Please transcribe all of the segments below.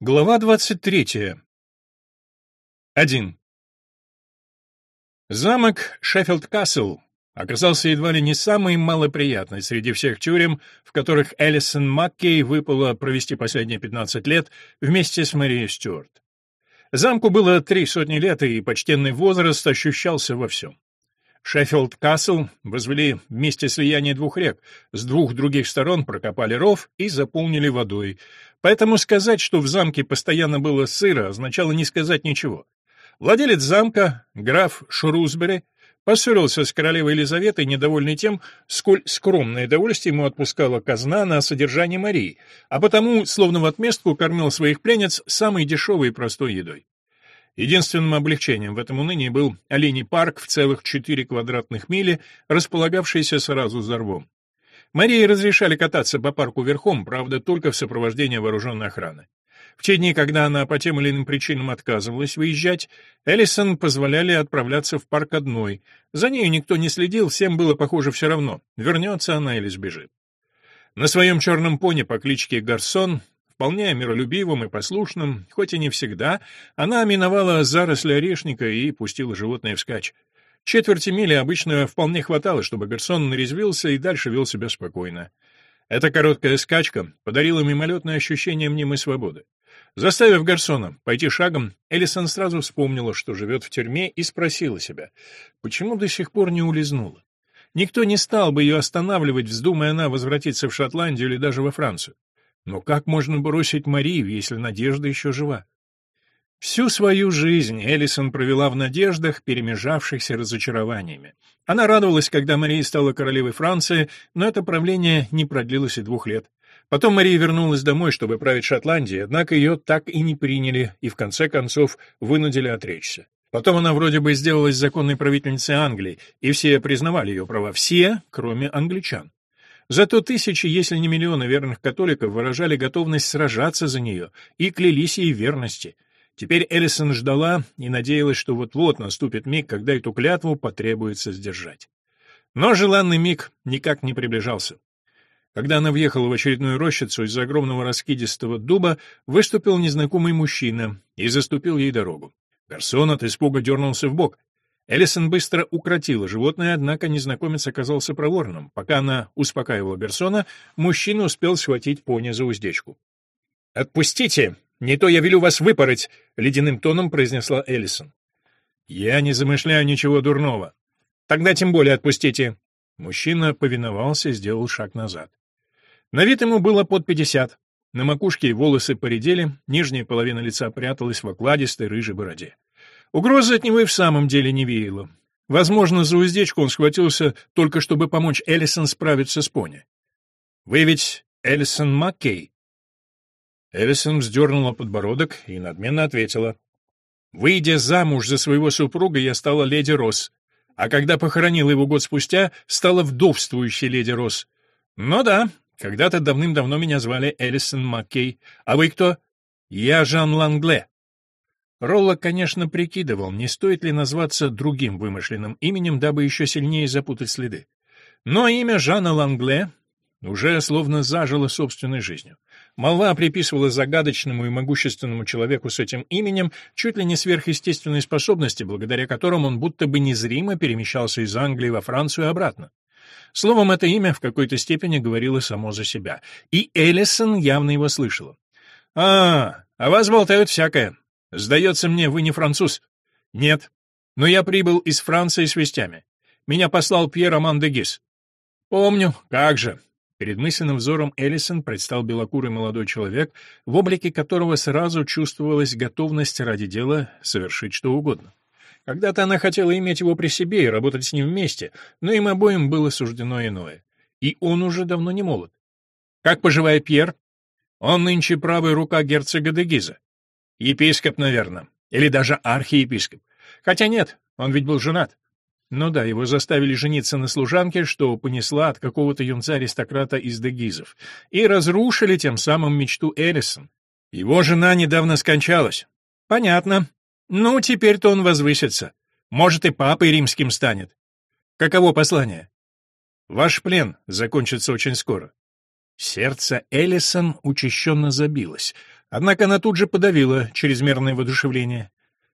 Глава 23. 1. Замок Шеффилд-Касл оказался едва ли не самый малоприятный среди всех тюрем, в которых Элисон Маккей выпало провести последние 15 лет вместе с Марией Стюарт. Замку было три сотни лет, и почтенный возраст ощущался во всем. Шеффилд-Касл возвели вместе слияние двух рек, с двух других сторон прокопали ров и заполнили водой. Поэтому сказать, что в замке постоянно было сыро, означало не сказать ничего. Владелец замка, граф Шрусбери, поссорился с королевой Елизаветой, недовольный тем, сколь скромное довольствие ему отпускала казна на содержание Марии, а потому, словно в отместку, кормил своих пленниц самой дешевой и простой едой. Единственным облегчением в этом унынии был оленей парк в целых четыре квадратных мили, располагавшийся сразу за рвом. Марии разрешали кататься по парку верхом, правда, только в сопровождении вооруженной охраны. В те дни, когда она по тем или иным причинам отказывалась выезжать, Эллисон позволяли отправляться в парк одной. За нею никто не следил, всем было, похоже, все равно, вернется она или сбежит. На своем черном пони по кличке Гарсон Вполне миролюбивым и послушным, хоть и не всегда, она миновала заросли орешника и пустила животное вскачь. Четверти мили обычно вполне хватало, чтобы Гарсон нарезвился и дальше вел себя спокойно. Эта короткая скачка подарила мимолетное ощущение мнимой свободы. Заставив Гарсона пойти шагом, Элисон сразу вспомнила, что живет в тюрьме, и спросила себя, почему до сих пор не улизнула. Никто не стал бы ее останавливать, вздумая она возвратиться в Шотландию или даже во Францию. Но как можно бросить Марию, если надежда еще жива? Всю свою жизнь Элисон провела в надеждах, перемежавшихся разочарованиями. Она радовалась, когда Мария стала королевой Франции, но это правление не продлилось и двух лет. Потом Мария вернулась домой, чтобы править Шотландией, однако ее так и не приняли и в конце концов вынудили отречься. Потом она вроде бы сделалась законной правительницей Англии, и все признавали ее права, все, кроме англичан. Зато тысячи, если не миллионы верных католиков выражали готовность сражаться за нее и клялись ей верности. Теперь Эллисон ждала и надеялась, что вот-вот наступит миг, когда эту клятву потребуется сдержать. Но желанный миг никак не приближался. Когда она въехала в очередную рощицу из-за огромного раскидистого дуба, выступил незнакомый мужчина и заступил ей дорогу. Гарсон от испуга дернулся в бок. Эллисон быстро укротила животное, однако незнакомец оказался проворным. Пока она успокаивала Берсона, мужчина успел схватить пони за уздечку. «Отпустите! Не то я велю вас выпороть!» — ледяным тоном произнесла Эллисон. «Я не замышляю ничего дурного. Тогда тем более отпустите!» Мужчина повиновался и сделал шаг назад. На вид ему было под пятьдесят. На макушке волосы поредели, нижняя половина лица пряталась в окладистой рыжей бороде. Угрозы от него и в самом деле не веяло. Возможно, за уздечку он схватился только чтобы помочь Эллисон справиться с пони. «Вы ведь Эллисон Маккей?» Эллисон вздернула подбородок и надменно ответила. «Выйдя замуж за своего супруга, я стала леди Росс, а когда похоронила его год спустя, стала вдовствующей леди Росс. Ну да, когда-то давным-давно меня звали Эллисон Маккей. А вы кто?» «Я Жан Лангле». Ролла, конечно, прикидывал, не стоит ли назваться другим вымышленным именем, дабы еще сильнее запутать следы. Но имя Жана Лангле уже словно зажило собственной жизнью. Молва приписывала загадочному и могущественному человеку с этим именем чуть ли не сверхъестественные способности, благодаря которым он будто бы незримо перемещался из Англии во Францию и обратно. Словом, это имя в какой-то степени говорило само за себя, и Эллисон явно его слышала. «А, о вас болтают всякое. Сдается мне, вы не француз. Нет. Но я прибыл из Франции с вестями. Меня послал Пьер Аман де Гис. Помню, как же. Перед мысленным взором Эллисон предстал белокурый молодой человек, в облике которого сразу чувствовалась готовность ради дела совершить что угодно. Когда-то она хотела иметь его при себе и работать с ним вместе, но им обоим было суждено иное. И он уже давно не молод. Как поживает Пьер? Он нынче правая рука герцога де Гиза. Епископ, наверное. Или даже архиепископ. Хотя нет, он ведь был женат. Ну да, его заставили жениться на служанке, что понесла от какого-то юнца-аристократа из Дегизов, и разрушили тем самым мечту Эллисон. Его жена недавно скончалась. Понятно. Ну, теперь-то он возвысится. Может, и папой римским станет. Каково послание? Ваш плен закончится очень скоро. Сердце Эллисон учащенно забилось. Однако она тут же подавила чрезмерное воодушевление.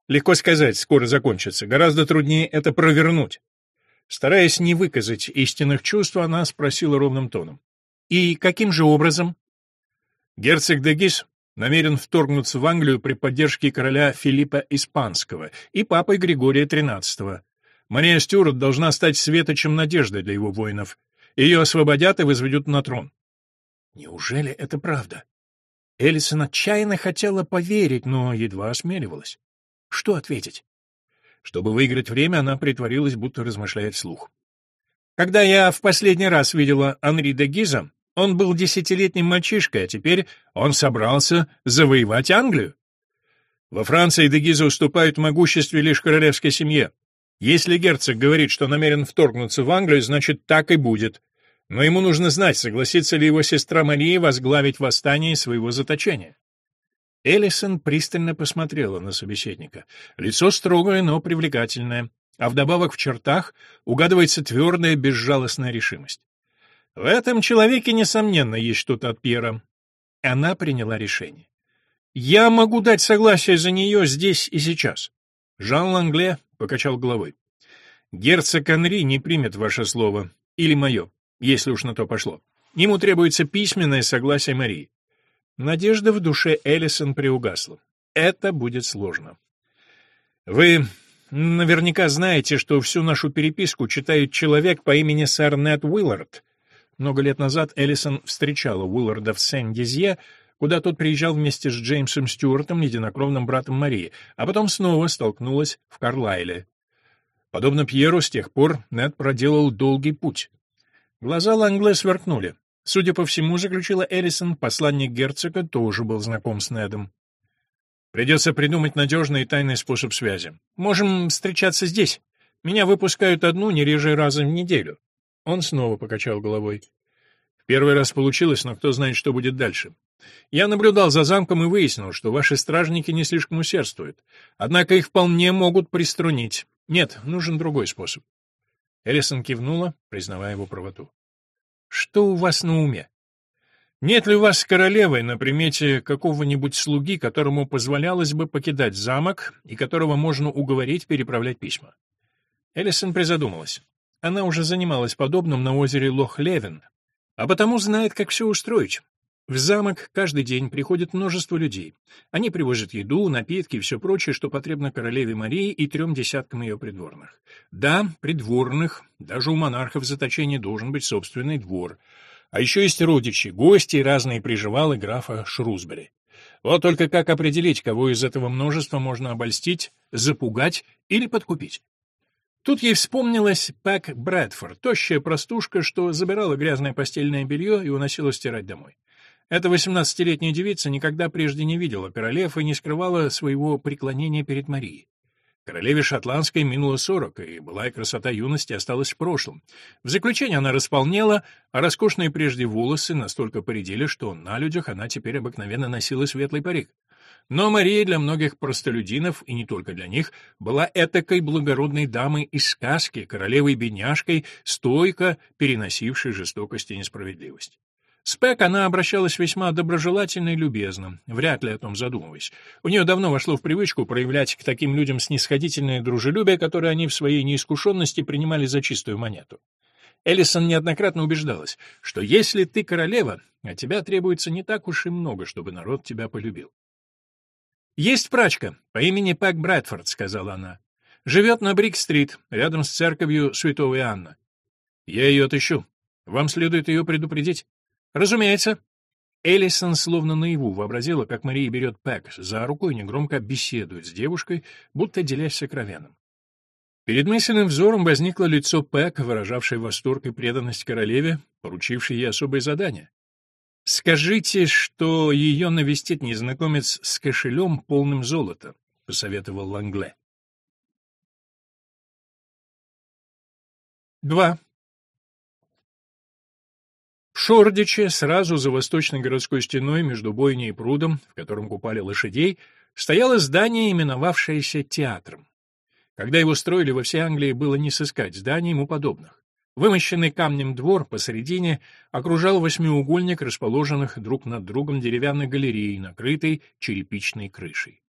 Легко сказать, скоро закончится, гораздо труднее это провернуть. Стараясь не выказать истинных чувств, она спросила ровным тоном. «И каким же образом?» Герцог де Гис намерен вторгнуться в Англию при поддержке короля Филиппа Испанского и папы Григория XIII. Мария Стюарт должна стать светочем надежды для его воинов. Ее освободят и возведут на трон. Неужели это правда? Элисон отчаянно хотела поверить, но едва осмеливалась. Что ответить? Чтобы выиграть время, она притворилась, будто размышляет вслух. Когда я в последний раз видела Анри де Гиза, он был десятилетним мальчишкой, а теперь он собрался завоевать Англию. Во Франции де Гиза уступают могуществе лишь королевской семье. Если герцог говорит, что намерен вторгнуться в Англию, значит, так и будет. Но ему нужно знать, согласится ли его сестра Мария возглавить восстание своего заточения. Эллисон пристально посмотрела на собеседника. Лицо строгое, но привлекательное, а вдобавок в чертах угадывается твердая, безжалостная решимость. В этом человеке, несомненно, есть что-то от Пьера. Она приняла решение. «Я могу дать согласие за нее здесь и сейчас». Жан Лангле покачал головой. «Герцог Анри не примет ваше слово, или мое, если уж на то пошло. Ему требуется письменное согласие Марии. Надежда в душе Эллисон приугасла. Это будет сложно. Вы наверняка знаете, что всю нашу переписку читает человек по имени сэр Нед Уиллард. Много лет назад Эллисон встречала Уилларда в Сен-Дизье, куда тот приезжал вместе с Джеймсом Стюартом, единокровным братом Марии, а потом снова столкнулась в Карлайле. Подобно Пьеру, с тех пор Нед проделал долгий путь. Глаза Лангле сверкнули. Судя по всему, заключила Эллисон, посланник герцога тоже был знаком с Недом. Придется придумать надежный и тайный способ связи. Можем встречаться здесь. Меня выпускают одну, не реже раза в неделю. Он снова покачал головой. В первый раз получилось, но кто знает, что будет дальше. Я наблюдал за замком и выяснил, что ваши стражники не слишком усердствуют. Однако их вполне могут приструнить. Нет, нужен другой способ. Эллисон кивнула, признавая его правоту. Что у вас на уме? Нет ли у вас с королевой на примете какого-нибудь слуги, которому позволялось бы покидать замок и которого можно уговорить переправлять письма? Эллисон призадумалась. Она уже занималась подобным на озере Лох-Левен, а потому знает, как все устроить. В замок каждый день приходит множество людей. Они привозят еду, напитки и все прочее, что потребно королеве Марии и трем десяткам ее придворных. Да, придворных, даже у монархов заточения должен быть собственный двор. А еще есть родичи, гости и разные приживалы графа Шрусбери. Вот только как определить, кого из этого множества можно обольстить, запугать или подкупить? Тут ей вспомнилась Пэк Брэдфорд, тощая простушка, что забирала грязное постельное белье и уносила стирать домой. Эта восемнадцатилетняя девица никогда прежде не видела королев и не скрывала своего преклонения перед Марией. Королеве Шотландской минуло сорок, и былая красота юности осталась в прошлом. В заключение она располнела, а роскошные прежде волосы настолько поредели, что на людях она теперь обыкновенно носила светлый парик. Но Мария для многих простолюдинов, и не только для них, была этакой благородной дамой из сказки, королевой-бедняжкой, стойко переносившей жестокость и несправедливость. С Пэк она обращалась весьма доброжелательно и любезно, вряд ли о том задумываясь. У нее давно вошло в привычку проявлять к таким людям снисходительное дружелюбие, которое они в своей неискушенности принимали за чистую монету. Эллисон неоднократно убеждалась, что если ты королева, от тебя требуется не так уж и много, чтобы народ тебя полюбил. «Есть прачка по имени Пэк Брэдфорд», — сказала она. «Живет на Брик-стрит, рядом с церковью Святого Иоанна. Я ее отыщу. Вам следует ее предупредить». «Разумеется». Эллисон словно наяву вообразила, как Мария берет Пэк за руку и негромко беседует с девушкой, будто делясь сокровенным. Перед мысленным взором возникло лицо Пэк, выражавшее восторг и преданность королеве, поручившей ей особое задание. «Скажите, что ее навестит незнакомец с кошелем, полным золота», — посоветовал Лангле. 2. Шордиче, сразу за восточной городской стеной между бойней и прудом, в котором купали лошадей, стояло здание, именовавшееся театром. Когда его строили во всей Англии, было не сыскать зданий ему подобных. Вымощенный камнем двор посередине окружал восьмиугольник расположенных друг над другом деревянных галерей, накрытой черепичной крышей.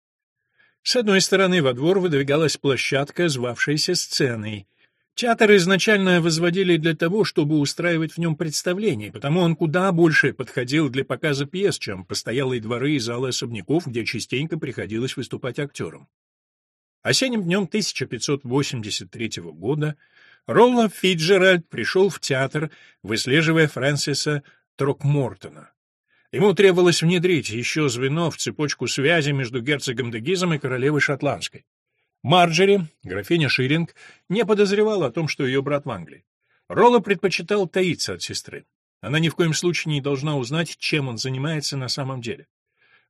С одной стороны во двор выдвигалась площадка, звавшаяся сценой. Театр изначально возводили для того, чтобы устраивать в нем представления, потому он куда больше подходил для показа пьес, чем постоялые дворы и залы особняков, где частенько приходилось выступать актерам. Осенним днем 1583 года Ролла Фиджеральд пришел в театр, выслеживая Фрэнсиса Трокмортона. Ему требовалось внедрить еще звено в цепочку связи между герцогом де Гизом и королевой Шотландской. Марджери, графиня Ширинг, не подозревала о том, что ее брат в Англии. Ролла предпочитал таиться от сестры. Она ни в коем случае не должна узнать, чем он занимается на самом деле.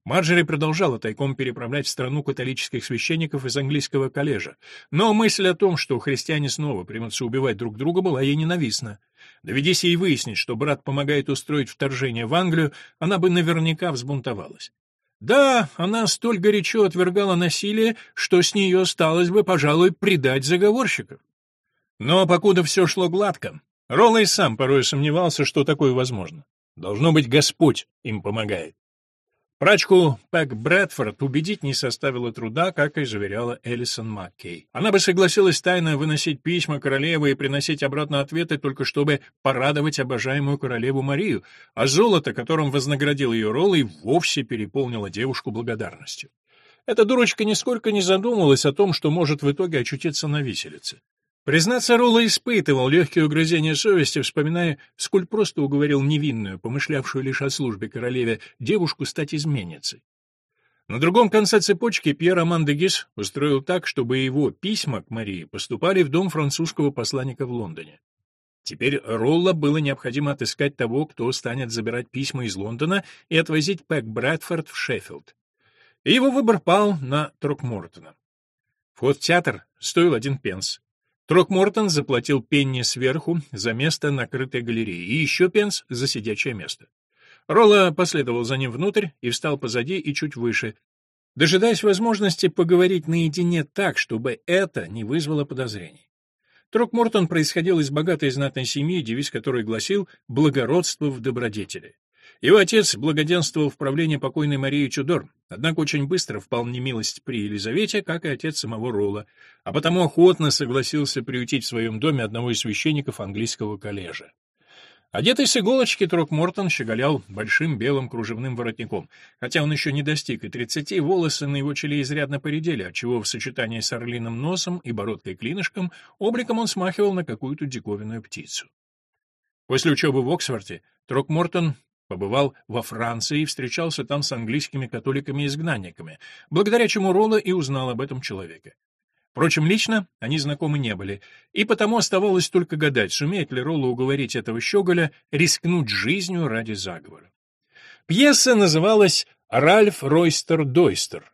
Марджери продолжала тайком переправлять в страну католических священников из английского коллежа, но мысль о том, что христиане снова примутся убивать друг друга, была ей ненавистна. Доведись ей выяснить, что брат помогает устроить вторжение в Англию, она бы наверняка взбунтовалась. Да, она столь горячо отвергала насилие, что с нее осталось бы, пожалуй, предать заговорщиков. Но покуда все шло гладко, Ролла и сам порой сомневался, что такое возможно. Должно быть, Господь им помогает. Прачку Пэк Брэдфорд убедить не составило труда, как и заверяла Элисон Маккей. Она бы согласилась тайно выносить письма королевы и приносить обратно ответы, только чтобы порадовать обожаемую королеву Марию, а золото, которым вознаградил ее Ролл, вовсе переполнило девушку благодарностью. Эта дурочка нисколько не задумывалась о том, что может в итоге очутиться на виселице. Признаться, Ролла испытывал легкие угрызения совести, вспоминая, сколь просто уговорил невинную, помышлявшую лишь о службе королеве, девушку стать изменницей. На другом конце цепочки Пьер Аман де устроил так, чтобы его письма к Марии поступали в дом французского посланника в Лондоне. Теперь Ролла было необходимо отыскать того, кто станет забирать письма из Лондона и отвозить Пэк Брэдфорд в Шеффилд. И его выбор пал на Трокмортона. Вход в театр стоил один пенс. Трокмортон заплатил пенни сверху за место на крытой галерее и еще пенс за сидячее место. Ролла последовал за ним внутрь и встал позади и чуть выше, дожидаясь возможности поговорить наедине так, чтобы это не вызвало подозрений. Трокмортон происходил из богатой знатной семьи, девиз которой гласил «благородство в добродетели». Его отец благоденствовал в правлении покойной Марии Чудор, однако очень быстро впал в немилость при Елизавете, как и отец самого Ролла, а потому охотно согласился приютить в своем доме одного из священников английского коллежа. Одетый с иголочки, Трокмортон щеголял большим белым кружевным воротником. Хотя он еще не достиг и тридцати, волосы на его челе изрядно поредели, отчего в сочетании с орлиным носом и бородкой-клинышком обликом он смахивал на какую-то диковинную птицу. После учебы в Оксфорде Трокмортон Побывал во Франции и встречался там с английскими католиками-изгнанниками, благодаря чему Ролла и узнал об этом человеке. Впрочем, лично они знакомы не были, и потому оставалось только гадать, сумеет ли Ролла уговорить этого щеголя рискнуть жизнью ради заговора. Пьеса называлась «Ральф Ройстер Дойстер».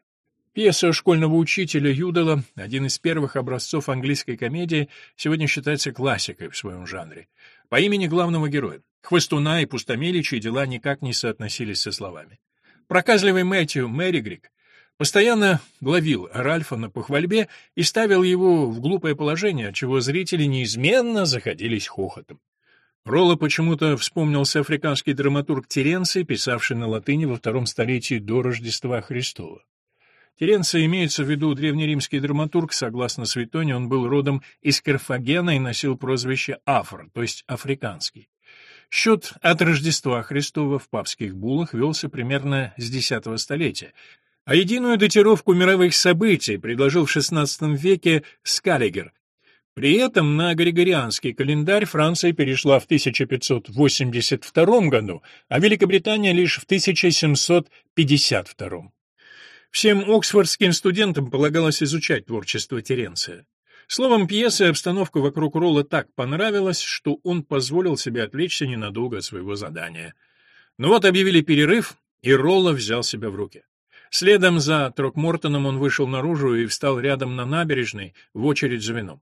Пьеса школьного учителя Юдала, один из первых образцов английской комедии, сегодня считается классикой в своем жанре. По имени главного героя. Хвостуна и пустомели, чьи дела никак не соотносились со словами. Проказливый Мэтью Мэригрик постоянно ловил Ральфа на похвальбе и ставил его в глупое положение, отчего зрители неизменно заходились хохотом. Ролло почему-то вспомнился африканский драматург Теренций, писавший на латыни во втором столетии до Рождества Христова. Теренций имеется в виду древнеримский драматург, согласно Светоне, он был родом из Карфагена и носил прозвище Афр, то есть африканский. Счет от Рождества Христова в папских буллах велся примерно с X столетия, а единую датировку мировых событий предложил в XVI веке Скаллигер. При этом на григорианский календарь Франция перешла в 1582 году, а Великобритания лишь в 1752. Всем оксфордским студентам полагалось изучать творчество Теренция. Словом, пьеса и обстановка вокруг Ролла так понравилась, что он позволил себе отвлечься ненадолго от своего задания. Ну вот объявили перерыв, и Ролла взял себя в руки. Следом за Трокмортоном он вышел наружу и встал рядом на набережной в очередь за вином.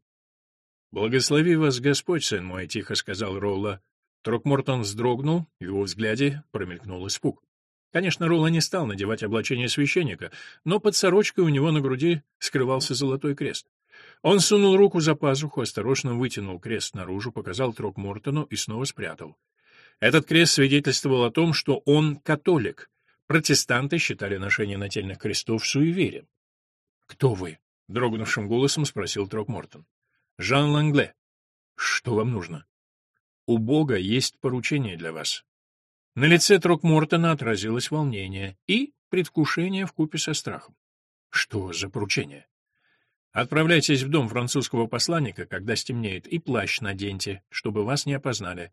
«Благослови вас Господь, сын мой», — тихо сказал Ролла. Трокмортон вздрогнул, в его взгляде промелькнул испуг. Конечно, Ролла не стал надевать облачение священника, но под сорочкой у него на груди скрывался золотой крест. Он сунул руку за пазуху, осторожно вытянул крест наружу, показал Трокмортону и снова спрятал. Этот крест свидетельствовал о том, что он католик. Протестанты считали ношение нательных крестов суеверием. «Кто вы?» — дрогнувшим голосом спросил Трокмортон. «Жан Лангле. Что вам нужно?» «У Бога есть поручение для вас». На лице Трокмортона отразилось волнение и предвкушение вкупе со страхом. «Что за поручение?» Отправляйтесь в дом французского посланника, когда стемнеет, и плащ наденьте, чтобы вас не опознали.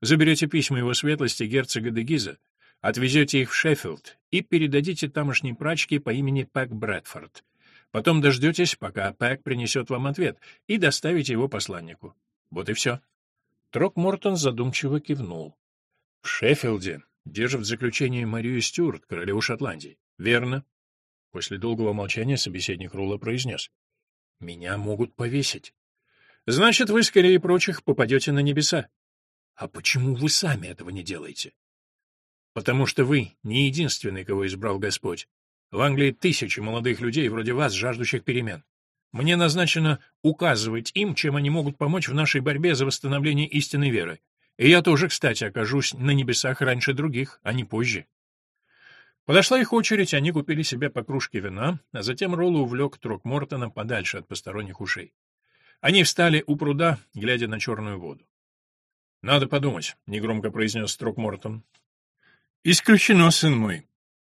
Заберете письма его светлости герцога де Гиза, отвезете их в Шеффилд и передадите тамошней прачке по имени Пэк Брэдфорд. Потом дождетесь, пока Пэк принесет вам ответ, и доставите его посланнику. Вот и все. Трок Мортон задумчиво кивнул. В Шеффилде держат в заключении Марию Стюарт, королеву Шотландии. Верно. После долгого молчания собеседник Рула произнес. Меня могут повесить. Значит, вы скорее прочих попадете на небеса. А почему вы сами этого не делаете? Потому что вы не единственный, кого избрал Господь. В Англии тысячи молодых людей вроде вас, жаждущих перемен. Мне назначено указывать им, чем они могут помочь в нашей борьбе за восстановление истинной веры. И я тоже, кстати, окажусь на небесах раньше других, а не позже. Подошла их очередь, они купили себе по кружке вина, а затем Ролло увлек Трокмортона подальше от посторонних ушей. Они встали у пруда, глядя на черную воду. «Надо подумать», — негромко произнес Трокмортон. «Исключено, сын мой».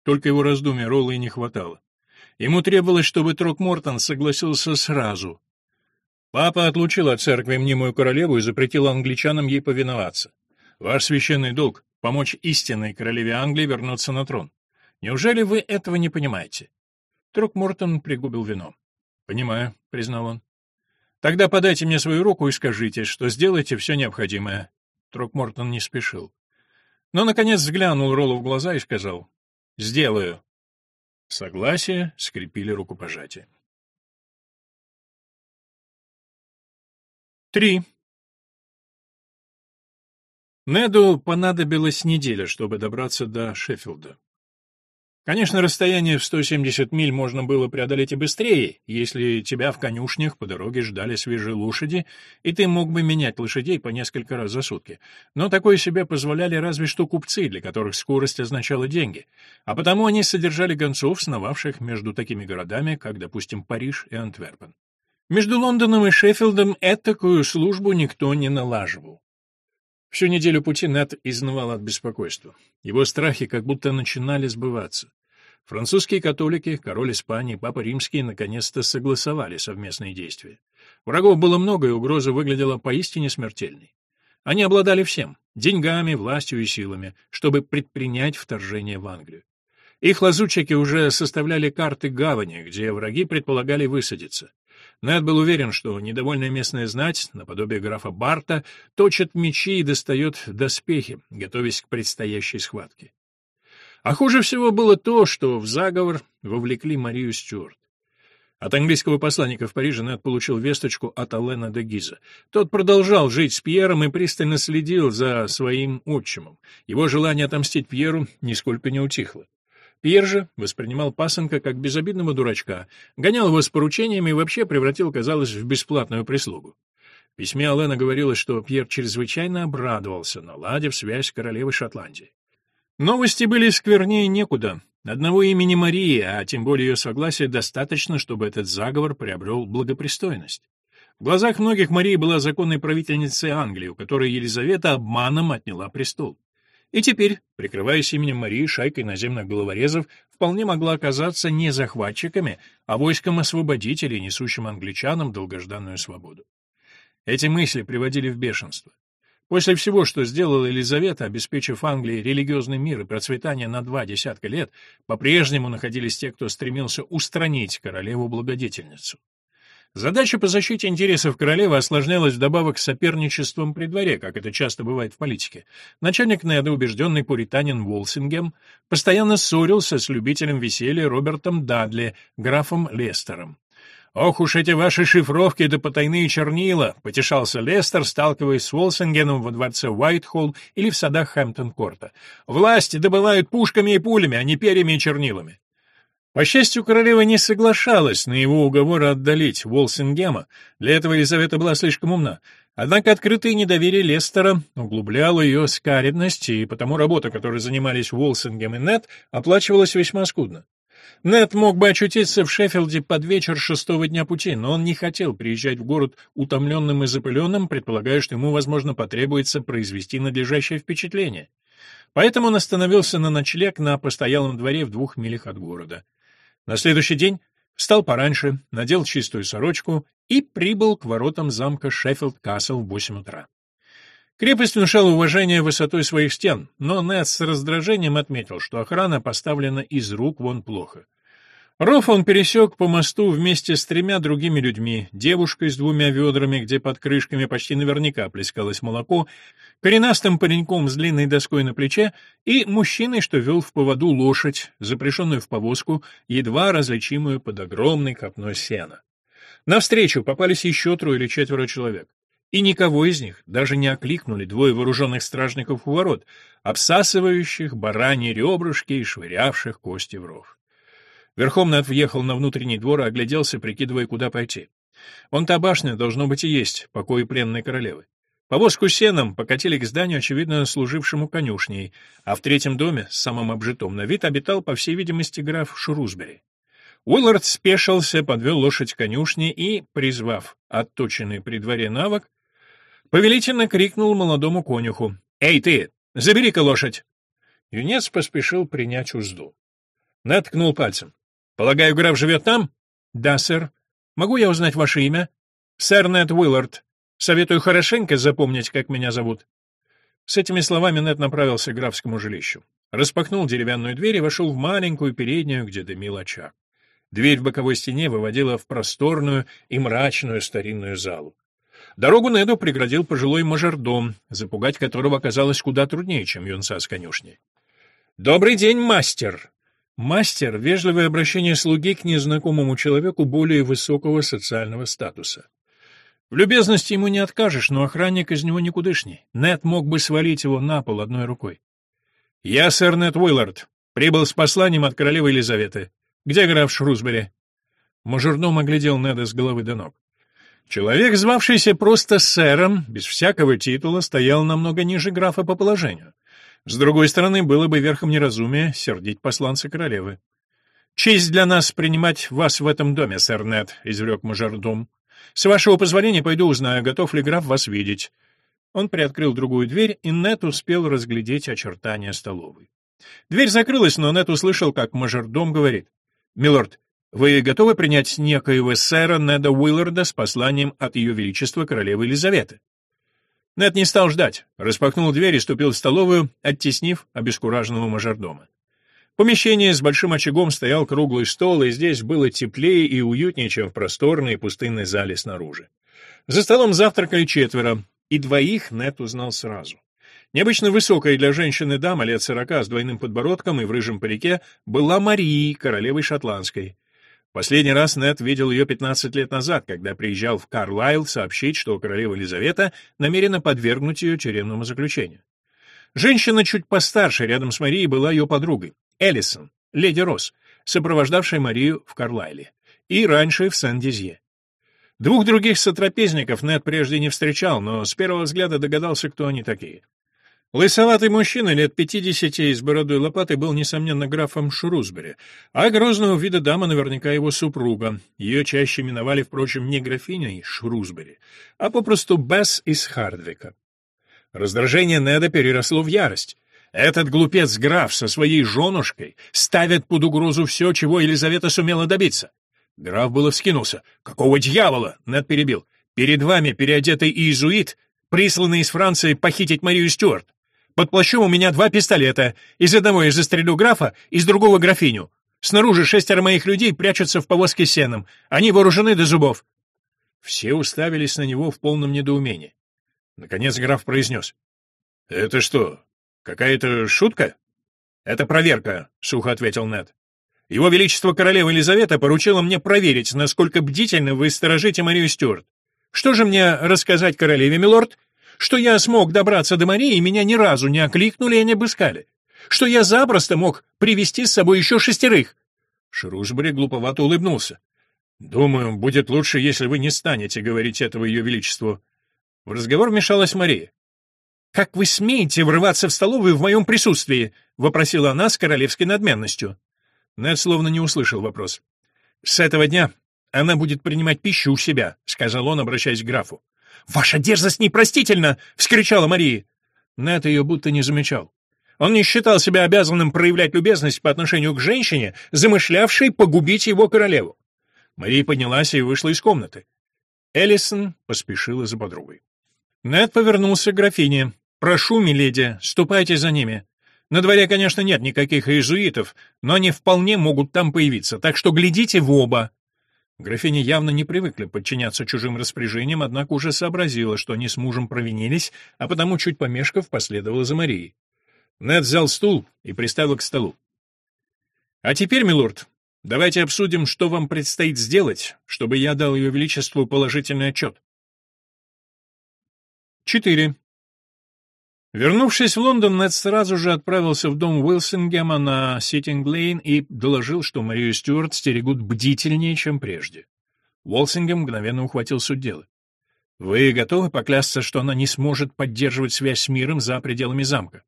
Только его раздумья Ролла и не хватало. Ему требовалось, чтобы Трокмортон согласился сразу. Папа отлучил от церкви мнимую королеву и запретил англичанам ей повиноваться. Ваш священный долг — помочь истинной королеве Англии вернуться на трон. Неужели вы этого не понимаете?» Трокмортон пригубил вино. «Понимаю», — признал он. «Тогда подайте мне свою руку и скажите, что сделаете все необходимое». Трокмортон не спешил. Но, наконец, взглянул Роллу в глаза и сказал «Сделаю». Согласие скрепили рукопожатием. Три. Неду понадобилась неделя, чтобы добраться до Шеффилда. Конечно, расстояние в 170 миль можно было преодолеть и быстрее, если тебя в конюшнях по дороге ждали свежие лошади, и ты мог бы менять лошадей по несколько раз за сутки. Но такое себе позволяли разве что купцы, для которых скорость означала деньги. А потому они содержали гонцов, сновавших между такими городами, как, допустим, Париж и Антверпен. Между Лондоном и Шеффилдом этакую службу никто не налаживал. Всю неделю пути Нед изнывал от беспокойства. Его страхи как будто начинали сбываться. Французские католики, король Испании, папа римский наконец-то согласовали совместные действия. Врагов было много, и угроза выглядела поистине смертельной. Они обладали всем — деньгами, властью и силами, чтобы предпринять вторжение в Англию. Их лазутчики уже составляли карты гавани, где враги предполагали высадиться. Нед был уверен, что недовольная местная знать, наподобие графа Барта, точит мечи и достает доспехи, готовясь к предстоящей схватке. А хуже всего было то, что в заговор вовлекли Марию Стюарт. От английского посланника в Париже Нед получил весточку от Алена де Гиза. Тот продолжал жить с Пьером и пристально следил за своим отчимом. Его желание отомстить Пьеру нисколько не утихло. Пьер же воспринимал пасынка как безобидного дурачка, гонял его с поручениями и вообще превратил, казалось, в бесплатную прислугу. В письме Алена говорилось, что Пьер чрезвычайно обрадовался, наладив связь с королевой Шотландии. Новости были сквернее некуда. Одного имени Марии, а тем более ее согласия, достаточно, чтобы этот заговор приобрел благопристойность. В глазах многих Мария была законной правительницей Англии, у которой Елизавета обманом отняла престол. И теперь, прикрываясь именем Марии, шайкой наземных головорезов вполне могла оказаться не захватчиками, а войском освободителей, несущим англичанам долгожданную свободу. Эти мысли приводили в бешенство. После всего, что сделала Елизавета, обеспечив Англии религиозный мир и процветание на два десятка лет, по-прежнему находились те, кто стремился устранить королеву-благодетельницу. Задача по защите интересов королевы осложнялась вдобавок соперничеством при дворе, как это часто бывает в политике. Начальник Неда, убежденный пуританин Волсингем, постоянно ссорился с любителем веселья Робертом Дадли, графом Лестером. «Ох уж эти ваши шифровки да потайные чернила!» — потешался Лестер, сталкиваясь с Волсингеном во дворце Уайтхолл или в садах Хэмптон-Корта. «Власти добывают пушками и пулями, а не перьями и чернилами. По счастью, королева не соглашалась на его уговоры отдалить Волсингема, для этого Елизавета была слишком умна. Однако открытое недоверие Лестера углубляло ее скаредность, и потому работа, которой занимались Волсингем и Нет, оплачивалась весьма скудно. Нет мог бы очутиться в Шеффилде под вечер шестого дня пути, но он не хотел приезжать в город утомленным и запыленным, предполагая, что ему, возможно, потребуется произвести надлежащее впечатление. Поэтому он остановился на ночлег на постоялом дворе в двух милях от города. На следующий день встал пораньше, надел чистую сорочку и прибыл к воротам замка Шеффилд-Касл в восемь утра. Крепость внушала уважение высотой своих стен, но Нед с раздражением отметил, что охрана поставлена из рук вон плохо. Ров он пересек по мосту вместе с тремя другими людьми, девушкой с двумя ведрами, где под крышками почти наверняка плескалось молоко, коренастым пареньком с длинной доской на плече и мужчиной, что вел в поводу лошадь, запряженную в повозку, едва различимую под огромной копной сена. Навстречу попались еще трое или четверо человек. И никого из них даже не окликнули двое вооруженных стражников у ворот, обсасывающих бараньи ребрышки и швырявших кости в ров. Верхом Нед въехал на внутренний двор и огляделся, прикидывая, куда пойти. Вон та башня, должно быть, и есть, покой пленной королевы. Повозку с сеном покатили к зданию, очевидно, служившему конюшней, а в третьем доме, самым обжитым на вид, обитал, по всей видимости, граф Шрусбери. Уиллард спешился, подвел лошадь к конюшне и, призвав отточенный при дворе навык, повелительно крикнул молодому конюху. «Эй ты, забери-ка лошадь!» Юнец поспешил принять узду. Нед ткнул пальцем. «Полагаю, граф живет там?» «Да, сэр. Могу я узнать ваше имя?» «Сэр Нед Уиллард. Советую хорошенько запомнить, как меня зовут». С этими словами Нед направился к графскому жилищу. Распахнул деревянную дверь и вошел в маленькую переднюю, где дымил очаг. Дверь в боковой стене выводила в просторную и мрачную старинную залу. Дорогу Неду преградил пожилой мажордом, запугать которого оказалось куда труднее, чем юнца с конюшни. «Добрый день, мастер!» Мастер — вежливое обращение слуги к незнакомому человеку более высокого социального статуса. В любезности ему не откажешь, но охранник из него никудышний. Нет мог бы свалить его на пол одной рукой. «Я сэр Нет Уиллард. Прибыл с посланием от королевы Елизаветы. Где граф Шрусбери?» Мажордом оглядел Неда с головы до ног. Человек, звавшийся просто сэром, без всякого титула, стоял намного ниже графа по положению. С другой стороны, было бы верхом неразумия сердить посланца королевы. «Честь для нас принимать вас в этом доме, сэр Нед», — изрек мажордом. «С вашего позволения пойду узнаю, готов ли граф вас видеть». Он приоткрыл другую дверь, и Нет успел разглядеть очертания столовой. Дверь закрылась, но Нет услышал, как мажордом говорит. «Милорд, вы готовы принять некоего сэра Неда Уилларда с посланием от Ее Величества Королевы Елизаветы?» Нед не стал ждать, распахнул дверь и ступил в столовую, оттеснив обескураженного мажордома. В помещении с большим очагом стоял круглый стол, и здесь было теплее и уютнее, чем в просторной пустынной зале снаружи. За столом завтракали четверо, и двоих Нед узнал сразу. Необычно высокая для женщины дама лет сорока с двойным подбородком и в рыжем парике была Марии, королевой шотландской. Последний раз Нед видел ее 15 лет назад, когда приезжал в Карлайл сообщить, что королева Елизавета намерена подвергнуть ее тюремному заключению. Женщина чуть постарше, рядом с Марией, была ее подругой, Эллисон, леди Росс, сопровождавшая Марию в Карлайле, и раньше в Сен-Дизье. Двух других сотрапезников Нед прежде не встречал, но с первого взгляда догадался, кто они такие. Лысоватый мужчина лет пятидесяти с бородой лопатой был, несомненно, графом Шрусбери, а грозного вида дама наверняка его супруга. Ее чаще именовали, впрочем, не графиней Шрусбери, а попросту Бесс из Хардвика. Раздражение Неда переросло в ярость. Этот глупец-граф со своей женушкой ставит под угрозу все, чего Елизавета сумела добиться. Граф было вскинулся. «Какого дьявола?» — Нед перебил. «Перед вами переодетый иезуит, присланный из Франции похитить Марию Стюарт. Под плащом у меня два пистолета. Из одного я застрелю графа, из другого — графиню. Снаружи шестеро моих людей прячутся в повозке сеном. Они вооружены до зубов». Все уставились на него в полном недоумении. Наконец граф произнес. «Это что, какая-то шутка?» «Это проверка», — сухо ответил Нед. «Его Величество Королева Елизавета поручила мне проверить, насколько бдительно вы сторожите Марию Стюарт. Что же мне рассказать королеве, милорд? Что я смог добраться до Марии, меня ни разу не окликнули и не обыскали, что я запросто мог привести с собой еще шестерых, Шрусбери глуповато улыбнулся. «Думаю, будет лучше, если вы не станете говорить этого Ее Величеству». В разговор вмешалась Мария. «Как вы смеете врываться в столовую в моем присутствии?» — вопросила она с королевской надменностью. Нед словно не услышал вопрос. «С этого дня она будет принимать пищу у себя», — сказал он, обращаясь к графу. «Ваша дерзость непростительна!» — вскричала Мария. Нед ее будто не замечал. Он не считал себя обязанным проявлять любезность по отношению к женщине, замышлявшей погубить его королеву. Мария поднялась и вышла из комнаты. Эллисон поспешила за подругой. Нед повернулся к графине. «Прошу, миледи, ступайте за ними. На дворе, конечно, нет никаких иезуитов, но они вполне могут там появиться, так что глядите в оба». Графиня явно не привыкла подчиняться чужим распоряжениям, однако уже сообразила, что они с мужем провинились, а потому, чуть помешкав, последовала за Марией. Нед взял стул и приставил к столу. «А теперь, милорд, давайте обсудим, что вам предстоит сделать, чтобы я дал ее величеству положительный отчет». 4. Вернувшись в Лондон, Нед сразу же отправился в дом Уолсингема на Ситинг-Лейн и доложил, что Марию Стюарт стерегут бдительнее, чем прежде. Уилсингем мгновенно ухватил суть дела. «Вы готовы поклясться, что она не сможет поддерживать связь с миром за пределами замка?»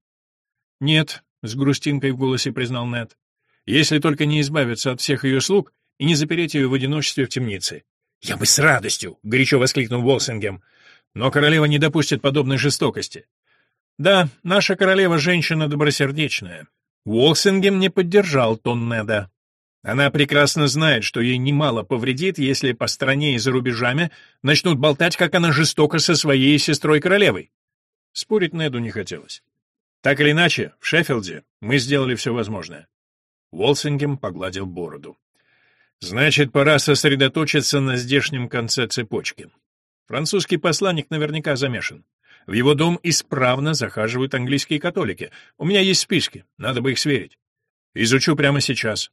«Нет», — с грустинкой в голосе признал Нед. «Если только не избавиться от всех ее слуг и не запереть ее в одиночестве в темнице». «Я бы с радостью!» — горячо воскликнул Уилсингем. «Но королева не допустит подобной жестокости. Да, наша королева женщина добросердечная. Уолсингем не поддержал тон Неда. Она прекрасно знает, что ей немало повредит, если по стране и за рубежами начнут болтать, как она жестока со своей сестрой-королевой. Спорить Неду не хотелось. Так или иначе, в Шеффилде мы сделали все возможное. Уолсингем погладил бороду. Значит, пора сосредоточиться на здешнем конце цепочки. Французский посланник наверняка замешан. В его дом исправно захаживают английские католики. У меня есть списки, надо бы их сверить. Изучу прямо сейчас.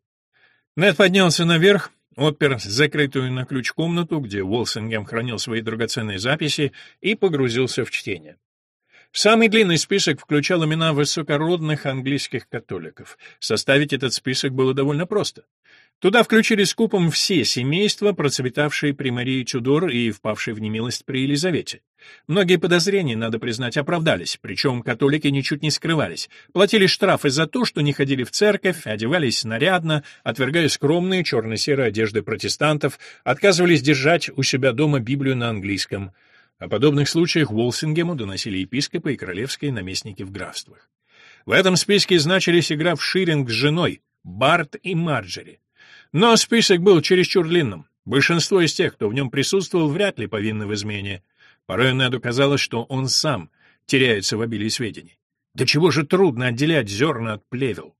Нед поднялся наверх, отпер закрытую на ключ комнату, где Уолсингем хранил свои драгоценные записи, и погрузился в чтение. Самый длинный список включал имена высокородных английских католиков. Составить этот список было довольно просто. Туда включили скупом все семейства, процветавшие при Марии Чудор и впавшие в немилость при Елизавете. Многие подозрения, надо признать, оправдались, причем католики ничуть не скрывались, платили штрафы за то, что не ходили в церковь, одевались нарядно, отвергая скромные черно-серые одежды протестантов, отказывались держать у себя дома Библию на английском. О подобных случаях Волсингему доносили епископы и королевские наместники в графствах. В этом списке значились игра в ширинг с женой, Барт и Марджери. Но список был чересчур длинным. Большинство из тех, кто в нем присутствовал, вряд ли повинны в измене. Порой Неду казалось, что он сам теряется в обилии сведений. До чего же трудно отделять зерна от плевел.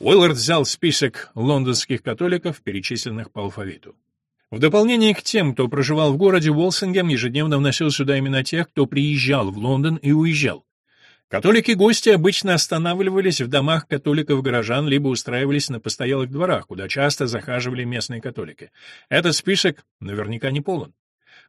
Уиллард взял список лондонских католиков, перечисленных по алфавиту. В дополнение к тем, кто проживал в городе, Уолсингем ежедневно вносил сюда именно тех, кто приезжал в Лондон и уезжал. Католики-гости обычно останавливались в домах католиков-горожан либо устраивались на постоялых дворах, куда часто захаживали местные католики. Этот список наверняка не полон.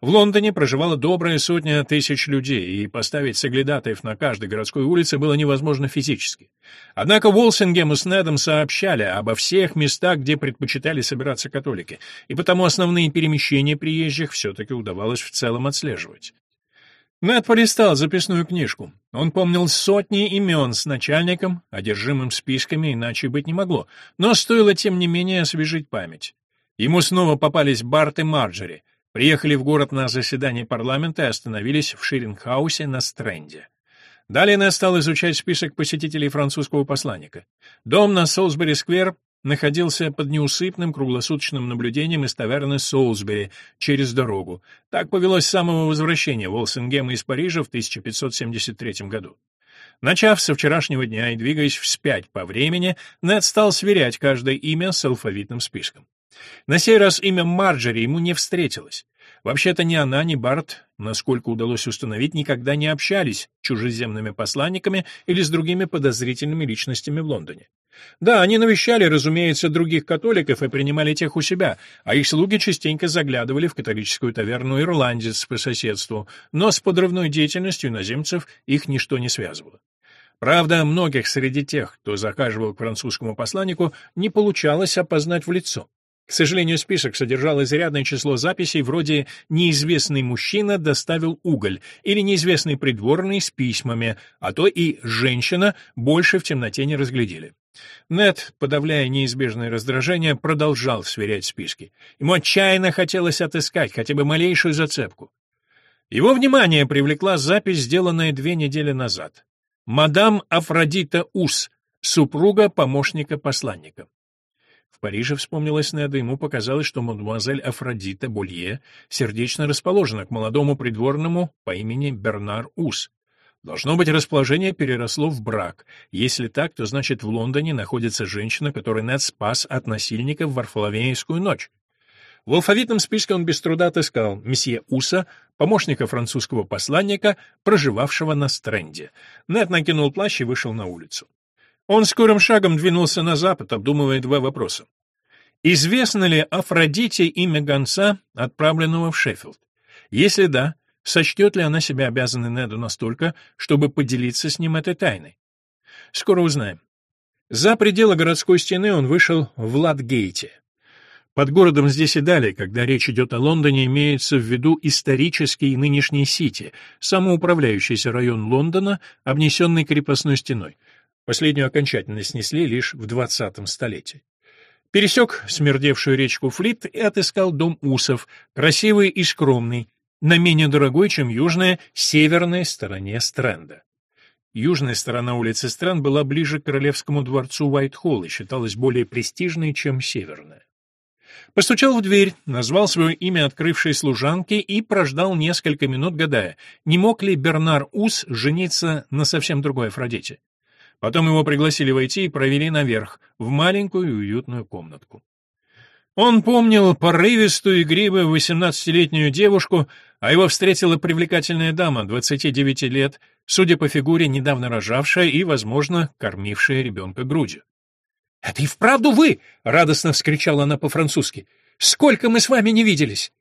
В Лондоне проживала добрая сотня тысяч людей, и поставить соглядатаев на каждой городской улице было невозможно физически. Однако Уолсингему с Недом сообщали обо всех местах, где предпочитали собираться католики, и потому основные перемещения приезжих все-таки удавалось в целом отслеживать. Нед полистал записную книжку. Он помнил сотни имен с начальником, одержимым списками, иначе быть не могло, но стоило, тем не менее, освежить память. Ему снова попались Барт и Марджери, приехали в город на заседание парламента и остановились в Ширингхаусе на Стрэнде. Далее Нед стал изучать список посетителей французского посланника. Дом на Солсбери-сквер находился под неусыпным круглосуточным наблюдением из таверны Соулсбери через дорогу. Так повелось с самого возвращения Волсингема из Парижа в 1573 году. Начав со вчерашнего дня и двигаясь вспять по времени, Нед стал сверять каждое имя с алфавитным списком. На сей раз имя Марджери ему не встретилось. Вообще-то ни она, ни Барт, насколько удалось установить, никогда не общались чужеземными посланниками или с другими подозрительными личностями в Лондоне. Да, они навещали, разумеется, других католиков и принимали тех у себя, а их слуги частенько заглядывали в католическую таверну «Ирландец» по соседству, но с подрывной деятельностью иноземцев их ничто не связывало. Правда, многих среди тех, кто захаживал к французскому посланнику, не получалось опознать в лицо. К сожалению, список содержал изрядное число записей вроде «неизвестный мужчина доставил уголь» или «неизвестный придворный с письмами», а то и «женщина» больше в темноте не разглядели. Нед, подавляя неизбежное раздражение, продолжал сверять списки. Ему отчаянно хотелось отыскать хотя бы малейшую зацепку. Его внимание привлекла запись, сделанная две недели назад. «Мадам Афродита Ус, супруга помощника посланника». В Париже вспомнилось Неда, ему показалось, что мадемуазель Афродита Болье сердечно расположена к молодому придворному по имени Бернар Ус. Должно быть, расположение переросло в брак. Если так, то значит в Лондоне находится женщина, которую Нед спас от насильника в Варфоломеевскую ночь. В алфавитном списке он без труда отыскал месье Уса, помощника французского посланника, проживавшего на Стренде. Нед накинул плащ и вышел на улицу. Он скорым шагом двинулся на запад, обдумывая два вопроса. Известно ли Афродите имя гонца, отправленного в Шеффилд? Если да, сочтет ли она себя обязанной Неду настолько, чтобы поделиться с ним этой тайной? Скоро узнаем. За пределы городской стены он вышел в Ладгейте. Под городом здесь и далее, когда речь идет о Лондоне, имеется в виду исторический и нынешний Сити, самоуправляющийся район Лондона, обнесенный крепостной стеной. Последнюю окончательно снесли лишь в двадцатом столетии. Пересек смердевшую речку Флит и отыскал дом Усов, красивый и скромный, на менее дорогой, чем южная, северной стороне Стрэнда. Южная сторона улицы Стрэнд была ближе к королевскому дворцу Уайтхолл и считалась более престижной, чем северная. Постучал в дверь, назвал свое имя открывшей служанке и прождал несколько минут, гадая, не мог ли Бернар Ус жениться на совсем другой Афродите. Потом его пригласили войти и провели наверх, в маленькую и уютную комнатку. Он помнил порывистую игривую восемнадцатилетнюю девушку, а его встретила привлекательная дама, 29 лет, судя по фигуре, недавно рожавшая и, возможно, кормившая ребенка грудью. «Это и вправду вы!» — радостно вскричала она по-французски. «Сколько мы с вами не виделись!»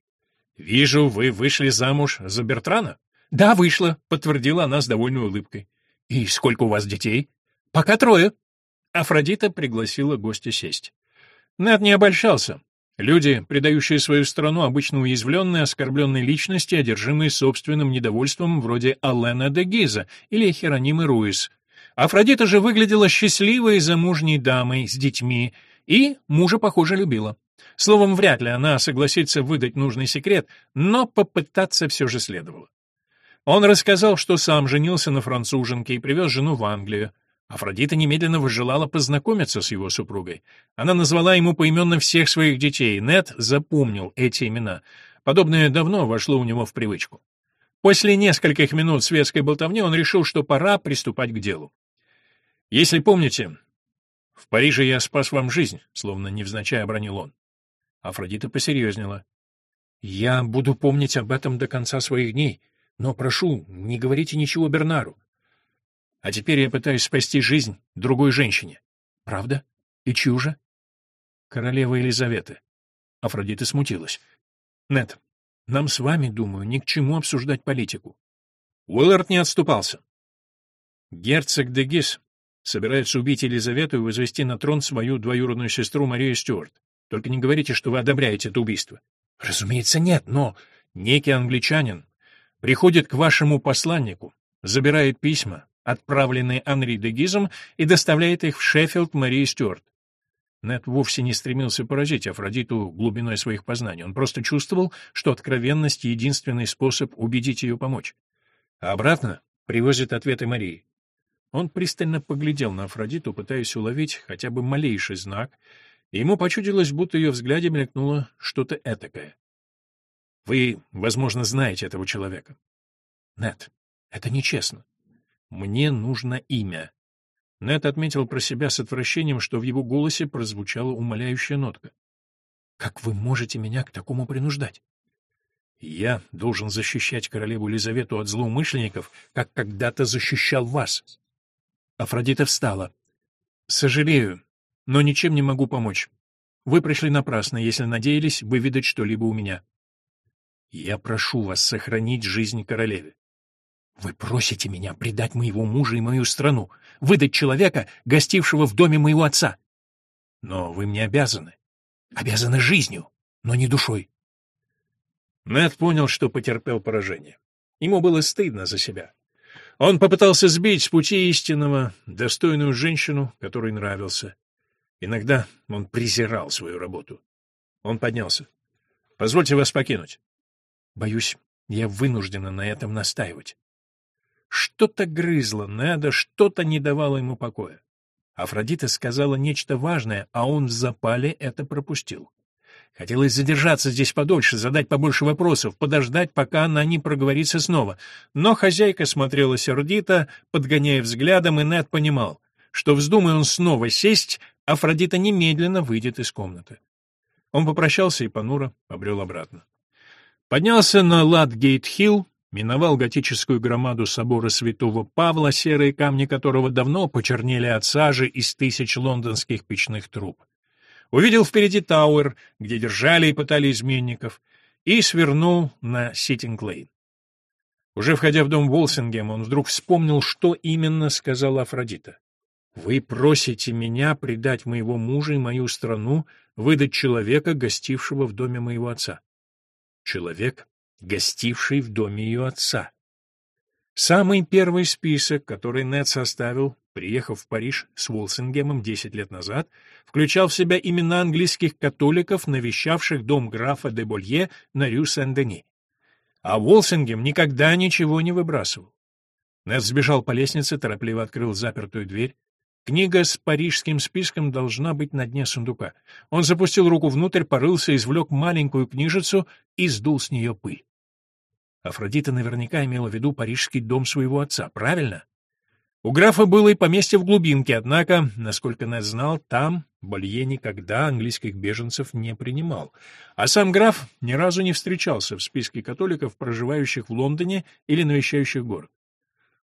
«Вижу, вы вышли замуж за Бертрана?» «Да, вышла», — подтвердила она с довольной улыбкой. «И сколько у вас детей?» «Пока трое». Афродита пригласила гостя сесть. Нед не обольщался. Люди, предающие свою страну, обычно уязвленные, оскорбленные личности, одержимые собственным недовольством, вроде Алена де Гиза или Херонимы Руис. Афродита же выглядела счастливой замужней дамой с детьми и мужа, похоже, любила. Словом, вряд ли она согласится выдать нужный секрет, но попытаться все же следовало. Он рассказал, что сам женился на француженке и привез жену в Англию. Афродита немедленно возжелала познакомиться с его супругой. Она назвала ему поименно всех своих детей. Нет запомнил эти имена. Подобное давно вошло у него в привычку. После нескольких минут светской болтовни он решил, что пора приступать к делу. «Если помните, в Париже я спас вам жизнь», — словно невзначай обронил он. Афродита посерьезнела. «Я буду помнить об этом до конца своих дней, но прошу, не говорите ничего Бернару. А теперь я пытаюсь спасти жизнь другой женщине. Правда? И чью же? Королева Елизаветы. Афродита смутилась. Нет, нам с вами, думаю, ни к чему обсуждать политику. Уиллард не отступался. Герцог де Гис собирается убить Елизавету и возвести на трон свою двоюродную сестру Марию Стюарт. Только не говорите, что вы одобряете это убийство. Разумеется, нет, но некий англичанин приходит к вашему посланнику, забирает письма, отправленные Анри де Гизом, и доставляет их в Шеффилд Марии Стюарт. Нед вовсе не стремился поразить Афродиту глубиной своих познаний. Он просто чувствовал, что откровенность — единственный способ убедить ее помочь. А обратно привозит ответы Марии. Он пристально поглядел на Афродиту, пытаясь уловить хотя бы малейший знак, и ему почудилось, будто ее взгляде мелькнуло что-то этакое. «Вы, возможно, знаете этого человека». «Нет, это нечестно. Мне нужно имя. Нэт отметил про себя с отвращением, что в его голосе прозвучала умоляющая нотка. «Как вы можете меня к такому принуждать?» «Я должен защищать королеву Елизавету от злоумышленников, как когда-то защищал вас». Афродита встала. «Сожалею, но ничем не могу помочь. Вы пришли напрасно, если надеялись выведать что-либо у меня. Я прошу вас сохранить жизнь королеве. Вы просите меня предать моего мужа и мою страну, выдать человека, гостившего в доме моего отца. Но вы мне обязаны. Обязаны жизнью, но не душой. Нед понял, что потерпел поражение. Ему было стыдно за себя. Он попытался сбить с пути истинного достойную женщину, которой нравился. Иногда он презирал свою работу. Он поднялся. «Позвольте вас покинуть». «Боюсь, я вынуждена на этом настаивать». Что-то грызло Неда, что-то не давало ему покоя. Афродита сказала нечто важное, а он в запале это пропустил. Хотелось задержаться здесь подольше, задать побольше вопросов, подождать, пока она не проговорится снова. Но хозяйка смотрела сердито, подгоняя взглядом, и Нед понимал, что, вздумая он снова сесть, Афродита немедленно выйдет из комнаты. Он попрощался и понуро побрел обратно. Поднялся на Ладгейт-Хилл, миновал готическую громаду собора святого Павла, серые камни которого давно почернели от сажи из тысяч лондонских печных труб. Увидел впереди Тауэр, где держали и пытали изменников, и свернул на Ситинг-Лейн. Уже входя в дом Волсингем, он вдруг вспомнил, что именно сказала Афродита. «Вы просите меня предать моего мужа и мою страну, выдать человека, гостившего в доме моего отца». Человек, гостивший в доме ее отца. Самый первый список, который Нед составил, приехав в Париж с Уолсингемом 10 лет назад, включал в себя имена английских католиков, навещавших дом графа де Болье на Рю Сен-Дени. А Уолсингем никогда ничего не выбрасывал. Нед сбежал по лестнице, торопливо открыл запертую дверь. Книга с парижским списком должна быть на дне сундука. Он запустил руку внутрь, порылся, извлек маленькую книжицу и сдул с нее пыль. Афродита наверняка имела в виду парижский дом своего отца, правильно? У графа было и поместье в глубинке, однако, насколько Нед знал, там Болье никогда английских беженцев не принимал, а сам граф ни разу не встречался в списке католиков, проживающих в Лондоне или навещающих город.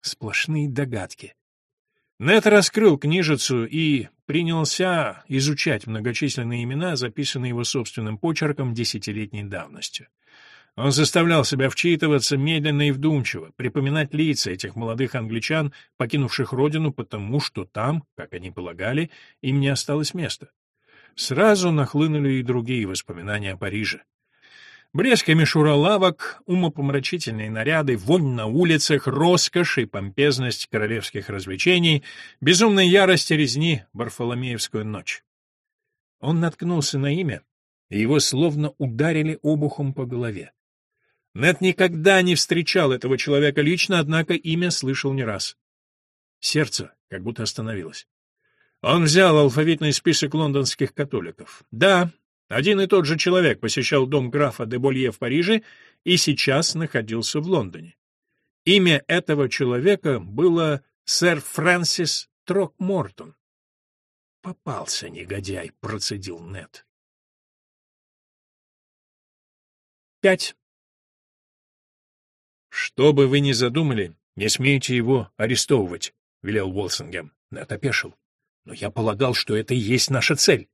Сплошные догадки. Нет раскрыл книжицу и принялся изучать многочисленные имена, записанные его собственным почерком десятилетней давностью. Он заставлял себя вчитываться медленно и вдумчиво, припоминать лица этих молодых англичан, покинувших родину потому, что там, как они полагали, им не осталось места. Сразу нахлынули и другие воспоминания о Париже. Блеск и мишура лавок, умопомрачительные наряды, вонь на улицах, роскошь и помпезность королевских развлечений, безумная ярость резни Варфоломеевскую ночь. Он наткнулся на имя, и его словно ударили обухом по голове. Нет никогда не встречал этого человека лично, однако имя слышал не раз. Сердце как будто остановилось. Он взял алфавитный список лондонских католиков. Да, один и тот же человек посещал дом графа де Болье в Париже и сейчас находился в Лондоне. Имя этого человека было сэр Фрэнсис Трокмортон. «Попался, негодяй», — процедил Нет. Пять. «Что бы вы ни задумали, не смейте его арестовывать», — велел Уолсингем. Нет опешил. «Но я полагал, что это и есть наша цель.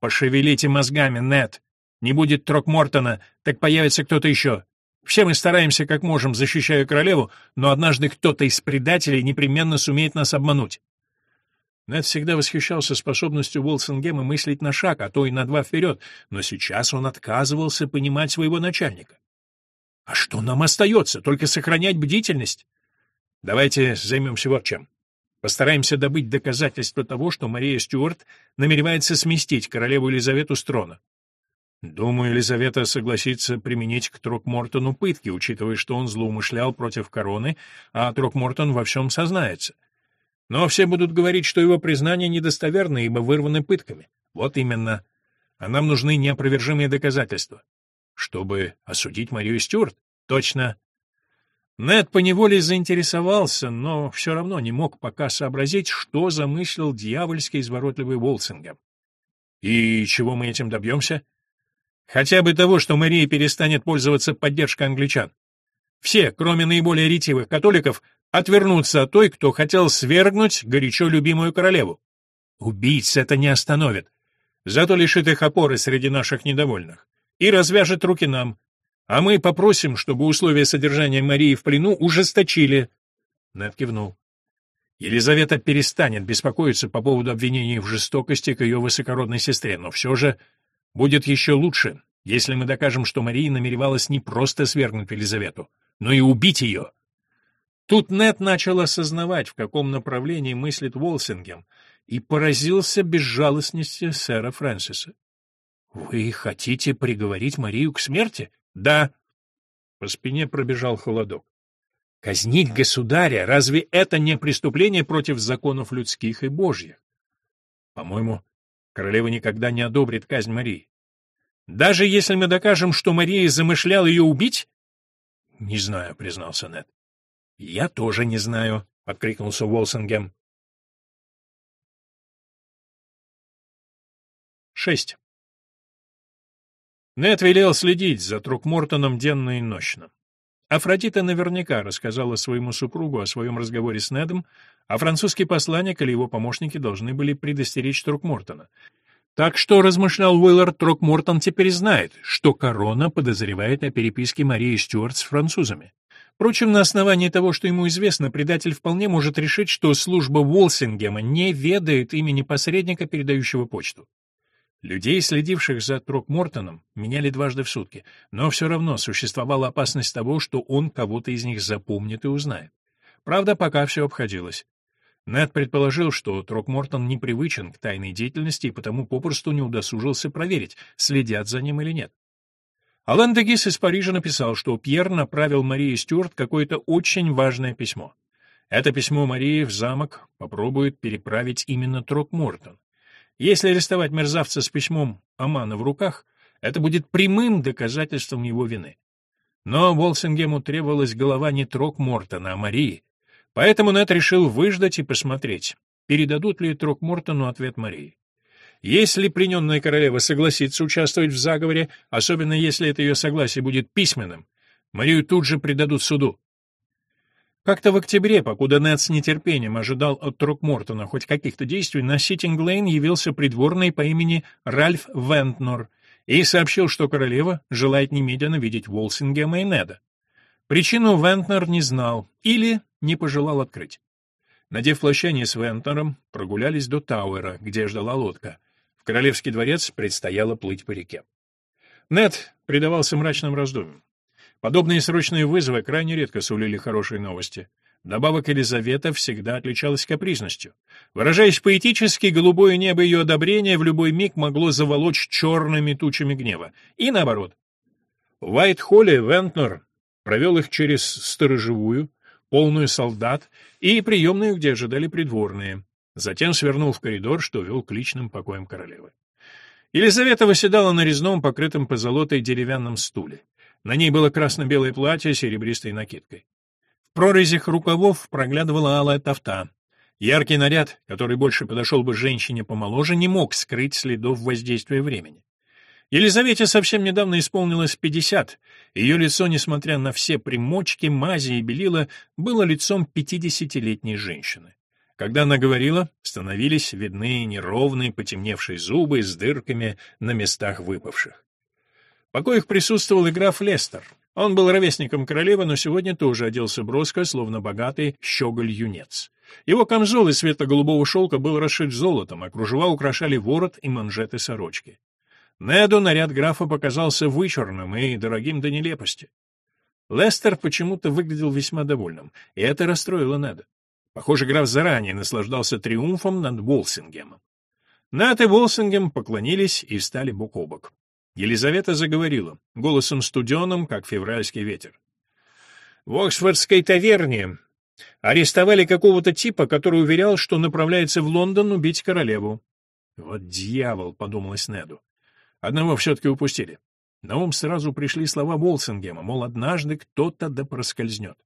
Пошевелите мозгами, Нет. Не будет Трокмортона, так появится кто-то еще. Все мы стараемся как можем, защищая королеву, но однажды кто-то из предателей непременно сумеет нас обмануть. Нед всегда восхищался способностью Уолсингема мыслить на шаг, а то и на два вперед, но сейчас он отказывался понимать своего начальника. «А что нам остается? Только сохранять бдительность?» «Давайте займемся вот чем. Постараемся добыть доказательства того, что Мария Стюарт намеревается сместить королеву Елизавету с трона. Думаю, Елизавета согласится применить к Трокмортону пытки, учитывая, что он злоумышлял против короны, а Трокмортон во всем сознается. Но все будут говорить, что его признания недостоверны, ибо вырваны пытками. Вот именно. А нам нужны неопровержимые доказательства. Чтобы осудить Марию Стюарт? Точно. Нед поневоле заинтересовался, но все равно не мог пока сообразить, что замыслил дьявольский изворотливый Волсингем. И чего мы этим добьемся? Хотя бы того, что Мария перестанет пользоваться поддержкой англичан. Все, кроме наиболее ретивых католиков, отвернуться от той, кто хотел свергнуть горячо любимую королеву. Убийц это не остановит. Зато лишит их опоры среди наших недовольных. И развяжет руки нам. А мы попросим, чтобы условия содержания Марии в плену ужесточили. Нед кивнул. Елизавета перестанет беспокоиться по поводу обвинений в жестокости к ее высокородной сестре, но все же будет еще лучше, если мы докажем, что Мария намеревалась не просто свергнуть Елизавету, но и убить ее. Тут Нет начал осознавать, в каком направлении мыслит Волсингем, и поразился безжалостности сэра Фрэнсиса. «Вы хотите приговорить Марию к смерти?» «Да». По спине пробежал холодок. «Казнить государя, разве это не преступление против законов людских и божьих?» «По-моему, королева никогда не одобрит казнь Марии. Даже если мы докажем, что Мария замышляла ее убить?» «Не знаю», — признался Нед. «Я тоже не знаю», — откликнулся Уолсингем. Шесть. Нед велел следить за Трукмортоном денно и нощно. Афродита наверняка рассказала своему супругу о своем разговоре с Недом, а французский посланник или его помощники должны были предостеречь Трукмортона. Так что, размышлял Уиллард, Трокмортон теперь знает, что корона подозревает о переписке Марии Стюарт с французами. Впрочем, на основании того, что ему известно, предатель вполне может решить, что служба Уолсингема не ведает имени посредника, передающего почту. Людей, следивших за Трокмортоном, меняли дважды в сутки, но все равно существовала опасность того, что он кого-то из них запомнит и узнает. Правда, пока все обходилось. Нед предположил, что Трокмортон непривычен к тайной деятельности и потому попросту не удосужился проверить, следят за ним или нет. Алан Дегис из Парижа написал, что Пьер направил Марии Стюарт какое-то очень важное письмо. Это письмо Марии в замок попробует переправить именно Трокмортон. Если арестовать мерзавца с письмом Амана в руках, это будет прямым доказательством его вины. Но Волсингему требовалась голова не Трок-Мортона, а Марии. Поэтому Нед решил выждать и посмотреть, передадут ли Трок-Мортону ответ Марии. Если плененная королева согласится участвовать в заговоре, особенно если это ее согласие будет письменным, Марию тут же предадут суду. Как-то в октябре, покуда Нед с нетерпением ожидал от Трокмортона хоть каких-то действий, на Ситинг-Лейн явился придворный по имени Ральф Вентнор и сообщил, что королева желает немедленно видеть Уолсингема и Неда. Причину Вентнор не знал или не пожелал открыть. Надев плащание с Вентнером, прогулялись до Тауэра, где ждала лодка. В королевский дворец предстояло плыть по реке. Нед предавался мрачным раздумьям. Подобные срочные вызовы крайне редко сулили хорошие новости. Добавок Елизавета всегда отличалась капризностью. Выражаясь поэтически, голубое небо ее одобрения в любой миг могло заволочь черными тучами гнева. И наоборот. В Уайт-Холле Вентнер провел их через сторожевую, полную солдат, и приемную, где ожидали придворные. Затем свернул в коридор, что вел к личным покоям королевы. Елизавета восседала на резном, покрытом позолотой деревянном стуле. На ней было красно-белое платье с серебристой накидкой. В прорезях рукавов проглядывала алая тафта. Яркий наряд, который больше подошел бы женщине помоложе, не мог скрыть следов воздействия времени. Елизавете совсем недавно исполнилось пятьдесят. Ее лицо, несмотря на все примочки, мази и белила, было лицом пятидесятилетней женщины. Когда она говорила, становились видны неровные потемневшие зубы с дырками на местах выпавших покоях присутствовал и граф Лестер. Он был ровесником королевы, но сегодня тоже оделся броско, словно богатый щеголь-юнец. Его камзол из светло-голубого шелка был расшит золотом, а кружева украшали ворот и манжеты сорочки. Неду наряд графа показался вычурным и дорогим до нелепости. Лестер почему-то выглядел весьма довольным, и это расстроило Неда. Похоже, граф заранее наслаждался триумфом над Волсингемом. Нат и Волсингем поклонились и встали бок о бок. Елизавета заговорила, голосом студеным, как февральский ветер. В Оксфордской таверне арестовали какого-то типа, который уверял, что направляется в Лондон убить королеву. «Вот дьявол!» — подумалось Неду. Одного все-таки упустили. На ум сразу пришли слова Волсингема, мол, однажды кто-то да проскользнет.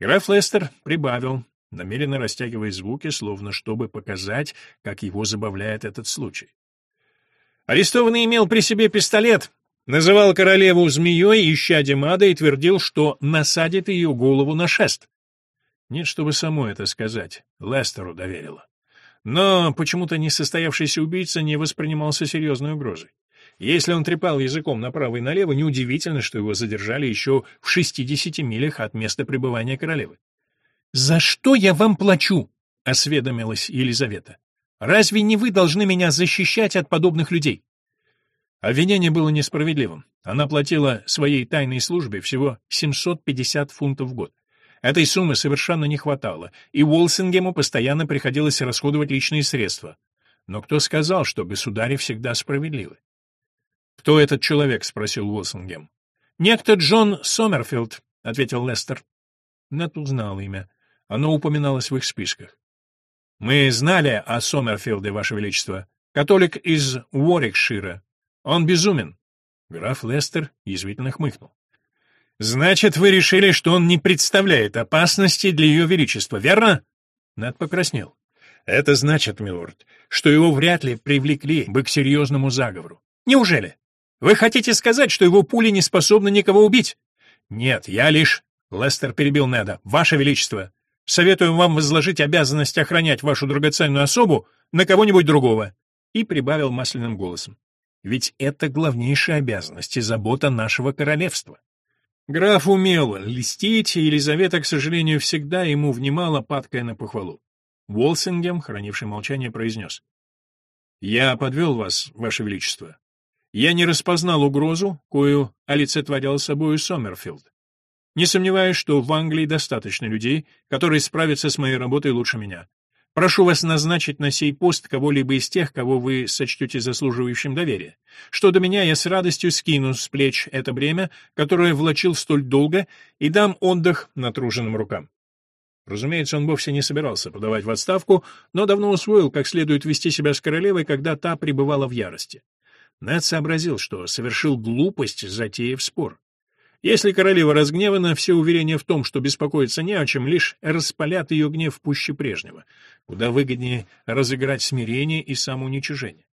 Граф Лестер прибавил, намеренно растягивая звуки, словно чтобы показать, как его забавляет этот случай. Арестованный имел при себе пистолет, называл королеву змеей, ища Демада, и твердил, что насадит ее голову на шест. Нет, чтобы само это сказать, Лестеру доверила. Но почему-то несостоявшийся убийца не воспринимался серьезной угрозой. Если он трепал языком направо и налево, неудивительно, что его задержали еще в 60 милях от места пребывания королевы. «За что я вам плачу?» — осведомилась Елизавета. «Разве не вы должны меня защищать от подобных людей?» Обвинение было несправедливым. Она платила своей тайной службе всего 750 фунтов в год. Этой суммы совершенно не хватало, и Уолсингему постоянно приходилось расходовать личные средства. Но кто сказал, что государи всегда справедливы? «Кто этот человек?» — спросил Уолсингем. «Некто Джон Сомерфилд», — ответил Лестер. Нет узнал имя. Оно упоминалось в их списках. «Мы знали о Сомерфилде, Ваше Величество. Католик из Уорикшира. Он безумен». Граф Лестер язвительно хмыкнул. «Значит, вы решили, что он не представляет опасности для Ее Величества, верно?» Над покраснел. «Это значит, милорд, что его вряд ли привлекли бы к серьезному заговору. Неужели? Вы хотите сказать, что его пули не способны никого убить?» «Нет, я лишь...» — Лестер перебил Неда. «Ваше Величество, советую вам возложить обязанность охранять вашу драгоценную особу на кого-нибудь другого». И прибавил масляным голосом. «Ведь это главнейшая обязанность и забота нашего королевства. Граф умел льстить, и Елизавета, к сожалению, всегда ему внимала, падкая на похвалу. Волсингем, хранивший молчание, произнес. «Я подвел вас, ваше величество. Я не распознал угрозу, кою олицетворял собою Сомерфилд. Не сомневаюсь, что в Англии достаточно людей, которые справятся с моей работой лучше меня. Прошу вас назначить на сей пост кого-либо из тех, кого вы сочтете заслуживающим доверия. Что до меня, я с радостью скину с плеч это бремя, которое влачил столь долго, и дам отдых натруженным рукам. Разумеется, он вовсе не собирался подавать в отставку, но давно усвоил, как следует вести себя с королевой, когда та пребывала в ярости. Нед сообразил, что совершил глупость, затеяв спор. Если королева разгневана, все уверения в том, что беспокоиться не о чем, лишь распалят ее гнев пуще прежнего. Куда выгоднее разыграть смирение и самоуничижение.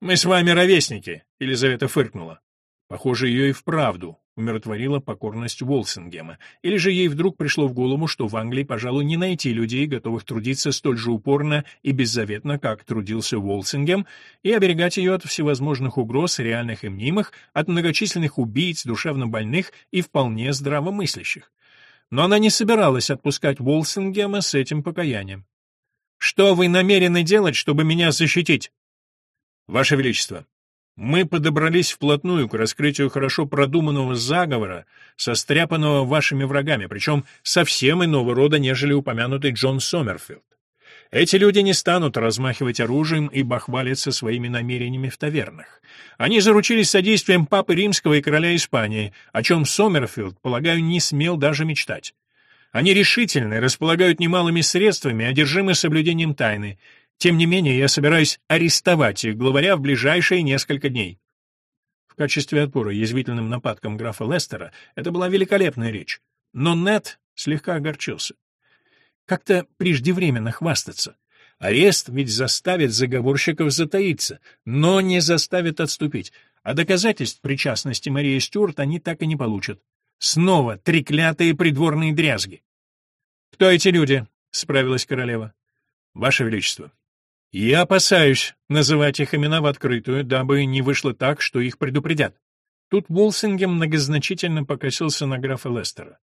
«Мы с вами ровесники», — Елизавета фыркнула. Похоже, ее и вправду умиротворила покорность Волсингема. Или же ей вдруг пришло в голову, что в Англии, пожалуй, не найти людей, готовых трудиться столь же упорно и беззаветно, как трудился Волсингем, и оберегать ее от всевозможных угроз, реальных и мнимых, от многочисленных убийц, душевно больных и вполне здравомыслящих. Но она не собиралась отпускать Волсингема с этим покаянием. «Что вы намерены делать, чтобы меня защитить?» «Ваше Величество, мы подобрались вплотную к раскрытию хорошо продуманного заговора, состряпанного вашими врагами, причем совсем иного рода, нежели упомянутый Джон Сомерфилд. Эти люди не станут размахивать оружием и бахвалиться своими намерениями в тавернах. Они заручились содействием Папы Римского и короля Испании, о чем Сомерфилд, полагаю, не смел даже мечтать. Они решительны, располагают немалыми средствами, одержимы соблюдением тайны, тем не менее, я собираюсь арестовать их главаря в ближайшие несколько дней. В качестве отпора язвительным нападкам графа Лестера это была великолепная речь. Но Нет слегка огорчился. Как-то преждевременно хвастаться. Арест ведь заставит заговорщиков затаиться, но не заставит отступить, а доказательств причастности Марии Стюарт они так и не получат. Снова треклятые придворные дрязги. «Кто эти люди?» — справилась королева. «Ваше Величество, я опасаюсь называть их имена в открытую, дабы не вышло так, что их предупредят. Тут Волсингем многозначительно покосился на графа Лестера.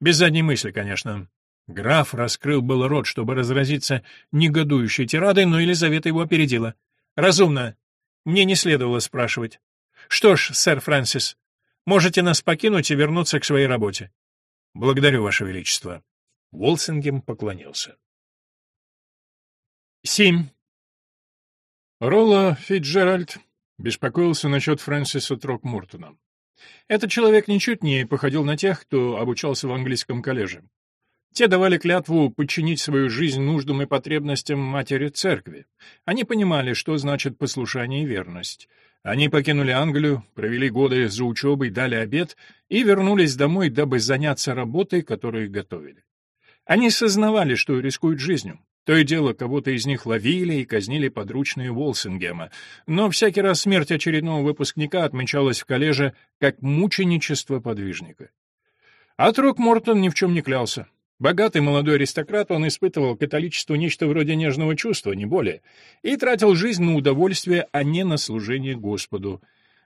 Без задней мысли, конечно. Граф раскрыл было рот, чтобы разразиться негодующей тирадой, но Елизавета его опередила. «Разумно. Мне не следовало спрашивать. Что ж, сэр Фрэнсис, можете нас покинуть и вернуться к своей работе». «Благодарю, Ваше Величество». Волсингем поклонился. Семь. Ролла Фитджеральд беспокоился насчет Фрэнсиса Трокмуртона. Этот человек ничуть не походил на тех, кто обучался в английском коллеже. Те давали клятву подчинить свою жизнь нуждам и потребностям матери церкви. Они понимали, что значит послушание и верность. Они покинули Англию, провели годы за учебой, дали обед и вернулись домой, дабы заняться работой, которую готовили. Они сознавали, что рискуют жизнью. То и дело, кого-то из них ловили и казнили подручные Волсингема, но всякий раз смерть очередного выпускника отмечалась в коллеже как мученичество подвижника. А Трок Мортон ни в чем не клялся. Богатый молодой аристократ, он испытывал католичеству нечто вроде нежного чувства, не более, и тратил жизнь на удовольствие, а не на служение Господу.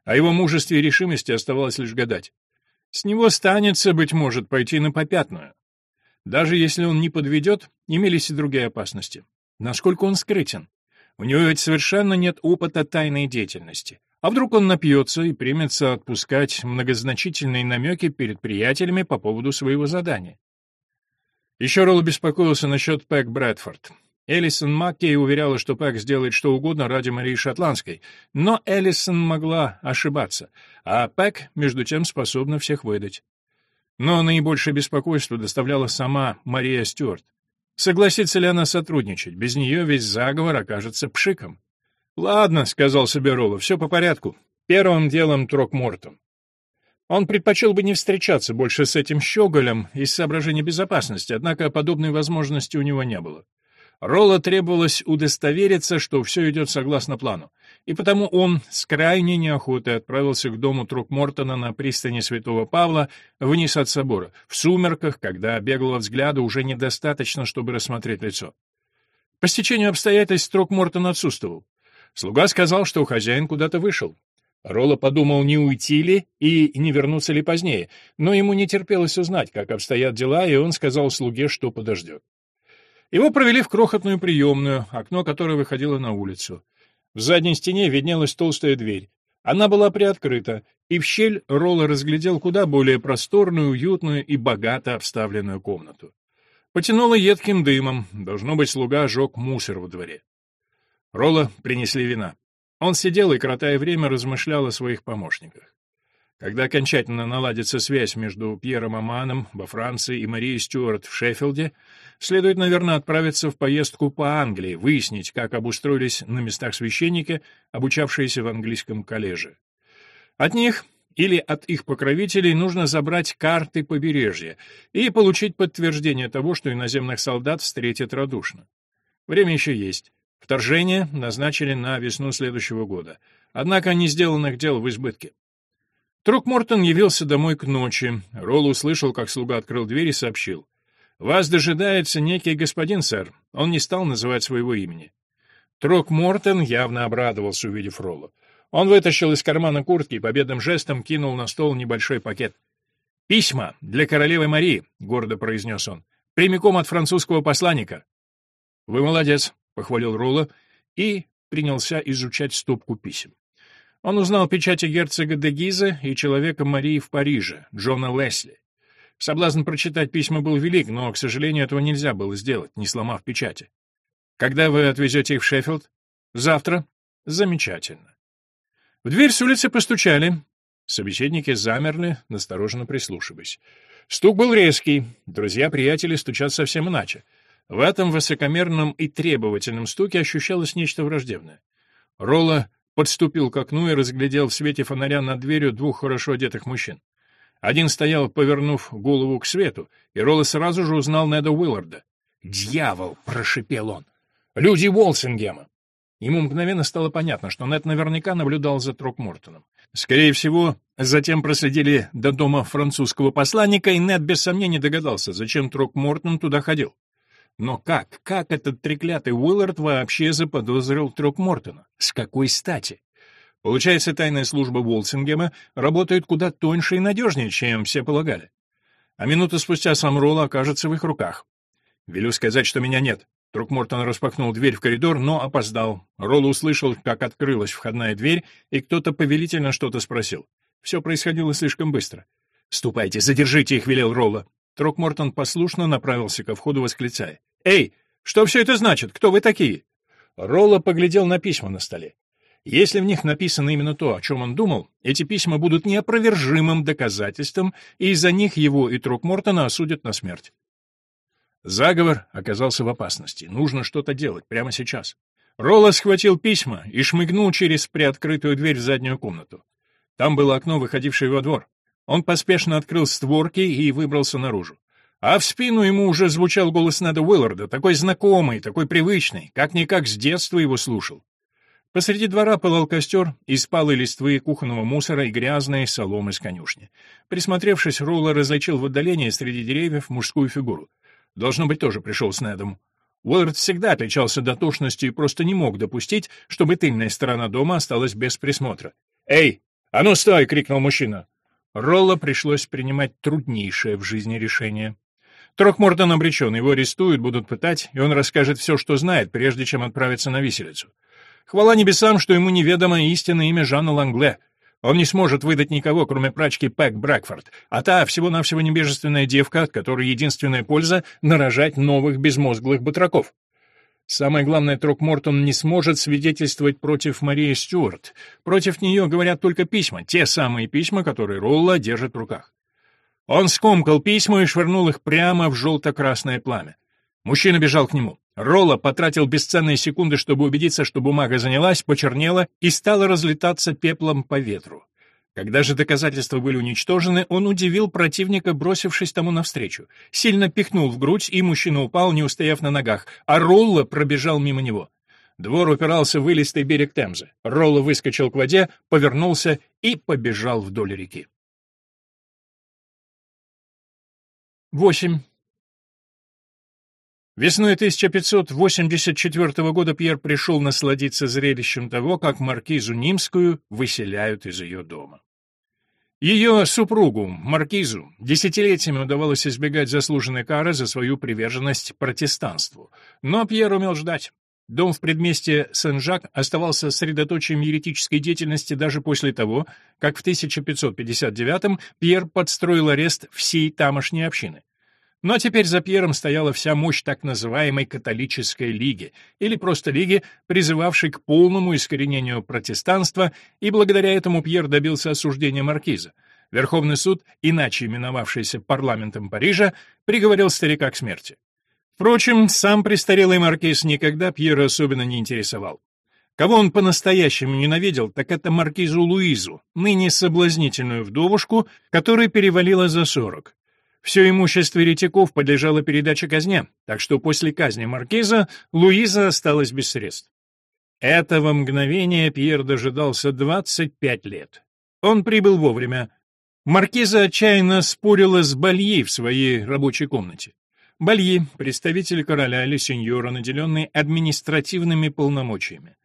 О его мужестве и решимости оставалось лишь гадать. С него станется, быть может, пойти на попятную. Даже если он не подведет, имелись и другие опасности. Насколько он скрытен? У него ведь совершенно нет опыта тайной деятельности. А вдруг он напьется и примется отпускать многозначительные намеки перед приятелями по поводу своего задания? Еще Ролл беспокоился насчет Пэк Брэдфорд. Элисон Маккей уверяла, что Пэк сделает что угодно ради Марии Шотландской, но Элисон могла ошибаться, а Пэк, между тем, способна всех выдать. Но наибольшее беспокойство доставляла сама Мария Стюарт. Согласится ли она сотрудничать? Без нее весь заговор окажется пшиком. «Ладно», — сказал себе Ролло, — «все по порядку. Первым делом Трокмортом». Он предпочел бы не встречаться больше с этим щеголем из соображений безопасности, однако подобной возможности у него не было. Ролла требовалось удостовериться, что все идет согласно плану, и потому он с крайней неохотой отправился к дому Трукмортона на пристани Святого Павла вниз от собора, в сумерках, когда беглого взгляда уже недостаточно, чтобы рассмотреть лицо. По стечению обстоятельств Трукмортон отсутствовал. Слуга сказал, что хозяин куда-то вышел. Ролла подумал, не уйти ли и не вернуться ли позднее, но ему не терпелось узнать, как обстоят дела, и он сказал слуге, что подождет. Его провели в крохотную приемную, окно которой выходило на улицу. В задней стене виднелась толстая дверь. Она была приоткрыта, и в щель Ролла разглядел куда более просторную, уютную и богато обставленную комнату. Потянуло едким дымом, должно быть, слуга жег мусор во дворе. Ролла принесли вина. Он сидел и, коротая время, размышлял о своих помощниках. Когда окончательно наладится связь между Пьером Аманом во Франции и Марией Стюарт в Шеффилде, следует, наверное, отправиться в поездку по Англии, выяснить, как обустроились на местах священники, обучавшиеся в английском коллеже. От них или от их покровителей нужно забрать карты побережья и получить подтверждение того, что иноземных солдат встретят радушно. Время еще есть. Вторжение назначили на весну следующего года. Однако не сделанных дел в избытке. Трукмортон явился домой к ночи. Ролл услышал, как слуга открыл дверь и сообщил. «Вас дожидается некий господин, сэр». Он не стал называть своего имени. Трукмортон явно обрадовался, увидев Ролла. Он вытащил из кармана куртки и победным жестом кинул на стол небольшой пакет. «Письма для королевы Марии», — гордо произнес он, — «прямиком от французского посланника». «Вы молодец», — похвалил Ролла и принялся изучать стопку писем. Он узнал печати герцога де Гиза и человека Марии в Париже, Джона Лесли. Соблазн прочитать письма был велик, но, к сожалению, этого нельзя было сделать, не сломав печати. Когда вы отвезете их в Шеффилд? Завтра? Замечательно. В дверь с улицы постучали. Собеседники замерли, настороженно прислушиваясь. Стук был резкий, друзья-приятели стучат совсем иначе. В этом высокомерном и требовательном стуке ощущалось нечто враждебное. Ролла подступил к окну и разглядел в свете фонаря над дверью двух хорошо одетых мужчин. Один стоял, повернув голову к свету, и Ролла сразу же узнал Неда Уилларда. «Дьявол!» — прошипел он. «Люди Уолсингема!» Ему мгновенно стало понятно, что Нед наверняка наблюдал за Трокмортоном. Скорее всего, затем проследили до дома французского посланника, и Нед без сомнений догадался, зачем Трокмортон туда ходил. Но как, как этот треклятый Уиллард вообще заподозрил Трокмортона? С какой стати? Получается, тайная служба Волсингема работает куда тоньше и надежнее, чем все полагали. А минуту спустя сам Ролл окажется в их руках. Велю сказать, что меня нет. Трукмортон распахнул дверь в коридор, но опоздал. Ролл услышал, как открылась входная дверь, и кто-то повелительно что-то спросил. Все происходило слишком быстро. «Ступайте, задержите их», — велел Ролла. Трокмортон послушно направился ко входу, восклицая. «Эй, что все это значит? Кто вы такие?» Ролло поглядел на письма на столе. Если в них написано именно то, о чем он думал, эти письма будут неопровержимым доказательством, и из-за них его и Трокмортона осудят на смерть. Заговор оказался в опасности. Нужно что-то делать прямо сейчас. Ролло схватил письма и шмыгнул через приоткрытую дверь в заднюю комнату. Там было окно, выходившее во двор. Он поспешно открыл створки и выбрался наружу. А в спину ему уже звучал голос Неда Уилларда, такой знакомый, такой привычный, как-никак с детства его слушал. Посреди двора пылал костер из палой листвы кухонного мусора и грязной соломы с конюшни. Присмотревшись, Ролла различил в отдалении среди деревьев мужскую фигуру. Должно быть, тоже пришел с Недом. Уиллард всегда отличался дотошностью и просто не мог допустить, чтобы тыльная сторона дома осталась без присмотра. «Эй, а ну стой!» — крикнул мужчина. Ролла пришлось принимать труднейшее в жизни решение. Трохмортон обречен, его арестуют, будут пытать, и он расскажет все, что знает, прежде чем отправиться на виселицу. Хвала небесам, что ему неведомо истинное имя Жанна Лангле. Он не сможет выдать никого, кроме прачки Пэк Брэкфорд, а та всего-навсего небежественная девка, от которой единственная польза — нарожать новых безмозглых батраков. Самое главное, Трокмортон не сможет свидетельствовать против Марии Стюарт. Против нее говорят только письма, те самые письма, которые Ролла держит в руках. Он скомкал письма и швырнул их прямо в желто-красное пламя. Мужчина бежал к нему. Ролла потратил бесценные секунды, чтобы убедиться, что бумага занялась, почернела и стала разлетаться пеплом по ветру. Когда же доказательства были уничтожены, он удивил противника, бросившись тому навстречу. Сильно пихнул в грудь, и мужчина упал, не устояв на ногах, а Ролла пробежал мимо него. Двор упирался в илистый берег Темзы. Ролла выскочил к воде, повернулся и побежал вдоль реки. 8. Весной 1584 года Пьер пришел насладиться зрелищем того, как маркизу Нимскую выселяют из ее дома. Ее супругу, маркизу, десятилетиями удавалось избегать заслуженной кары за свою приверженность протестанству, но Пьер умел ждать. Дом в предместье Сен-Жак оставался средоточием еретической деятельности даже после того, как в 1559-м Пьер подстроил арест всей тамошней общины. Но теперь за Пьером стояла вся мощь так называемой католической лиги, или просто лиги, призывавшей к полному искоренению протестанства, и благодаря этому Пьер добился осуждения маркиза. Верховный суд, иначе именовавшийся парламентом Парижа, приговорил старика к смерти. Впрочем, сам престарелый маркиз никогда Пьера особенно не интересовал. Кого он по-настоящему ненавидел, так это маркизу Луизу, ныне соблазнительную вдовушку, которой перевалило за сорок. Все имущество еретиков подлежало передаче казне, так что после казни маркиза Луиза осталась без средств. Этого мгновения Пьер дожидался 25 лет. Он прибыл вовремя. Маркиза отчаянно спорила с Бальи в своей рабочей комнате. Бальи — представитель короля или сеньора, наделенный административными полномочиями.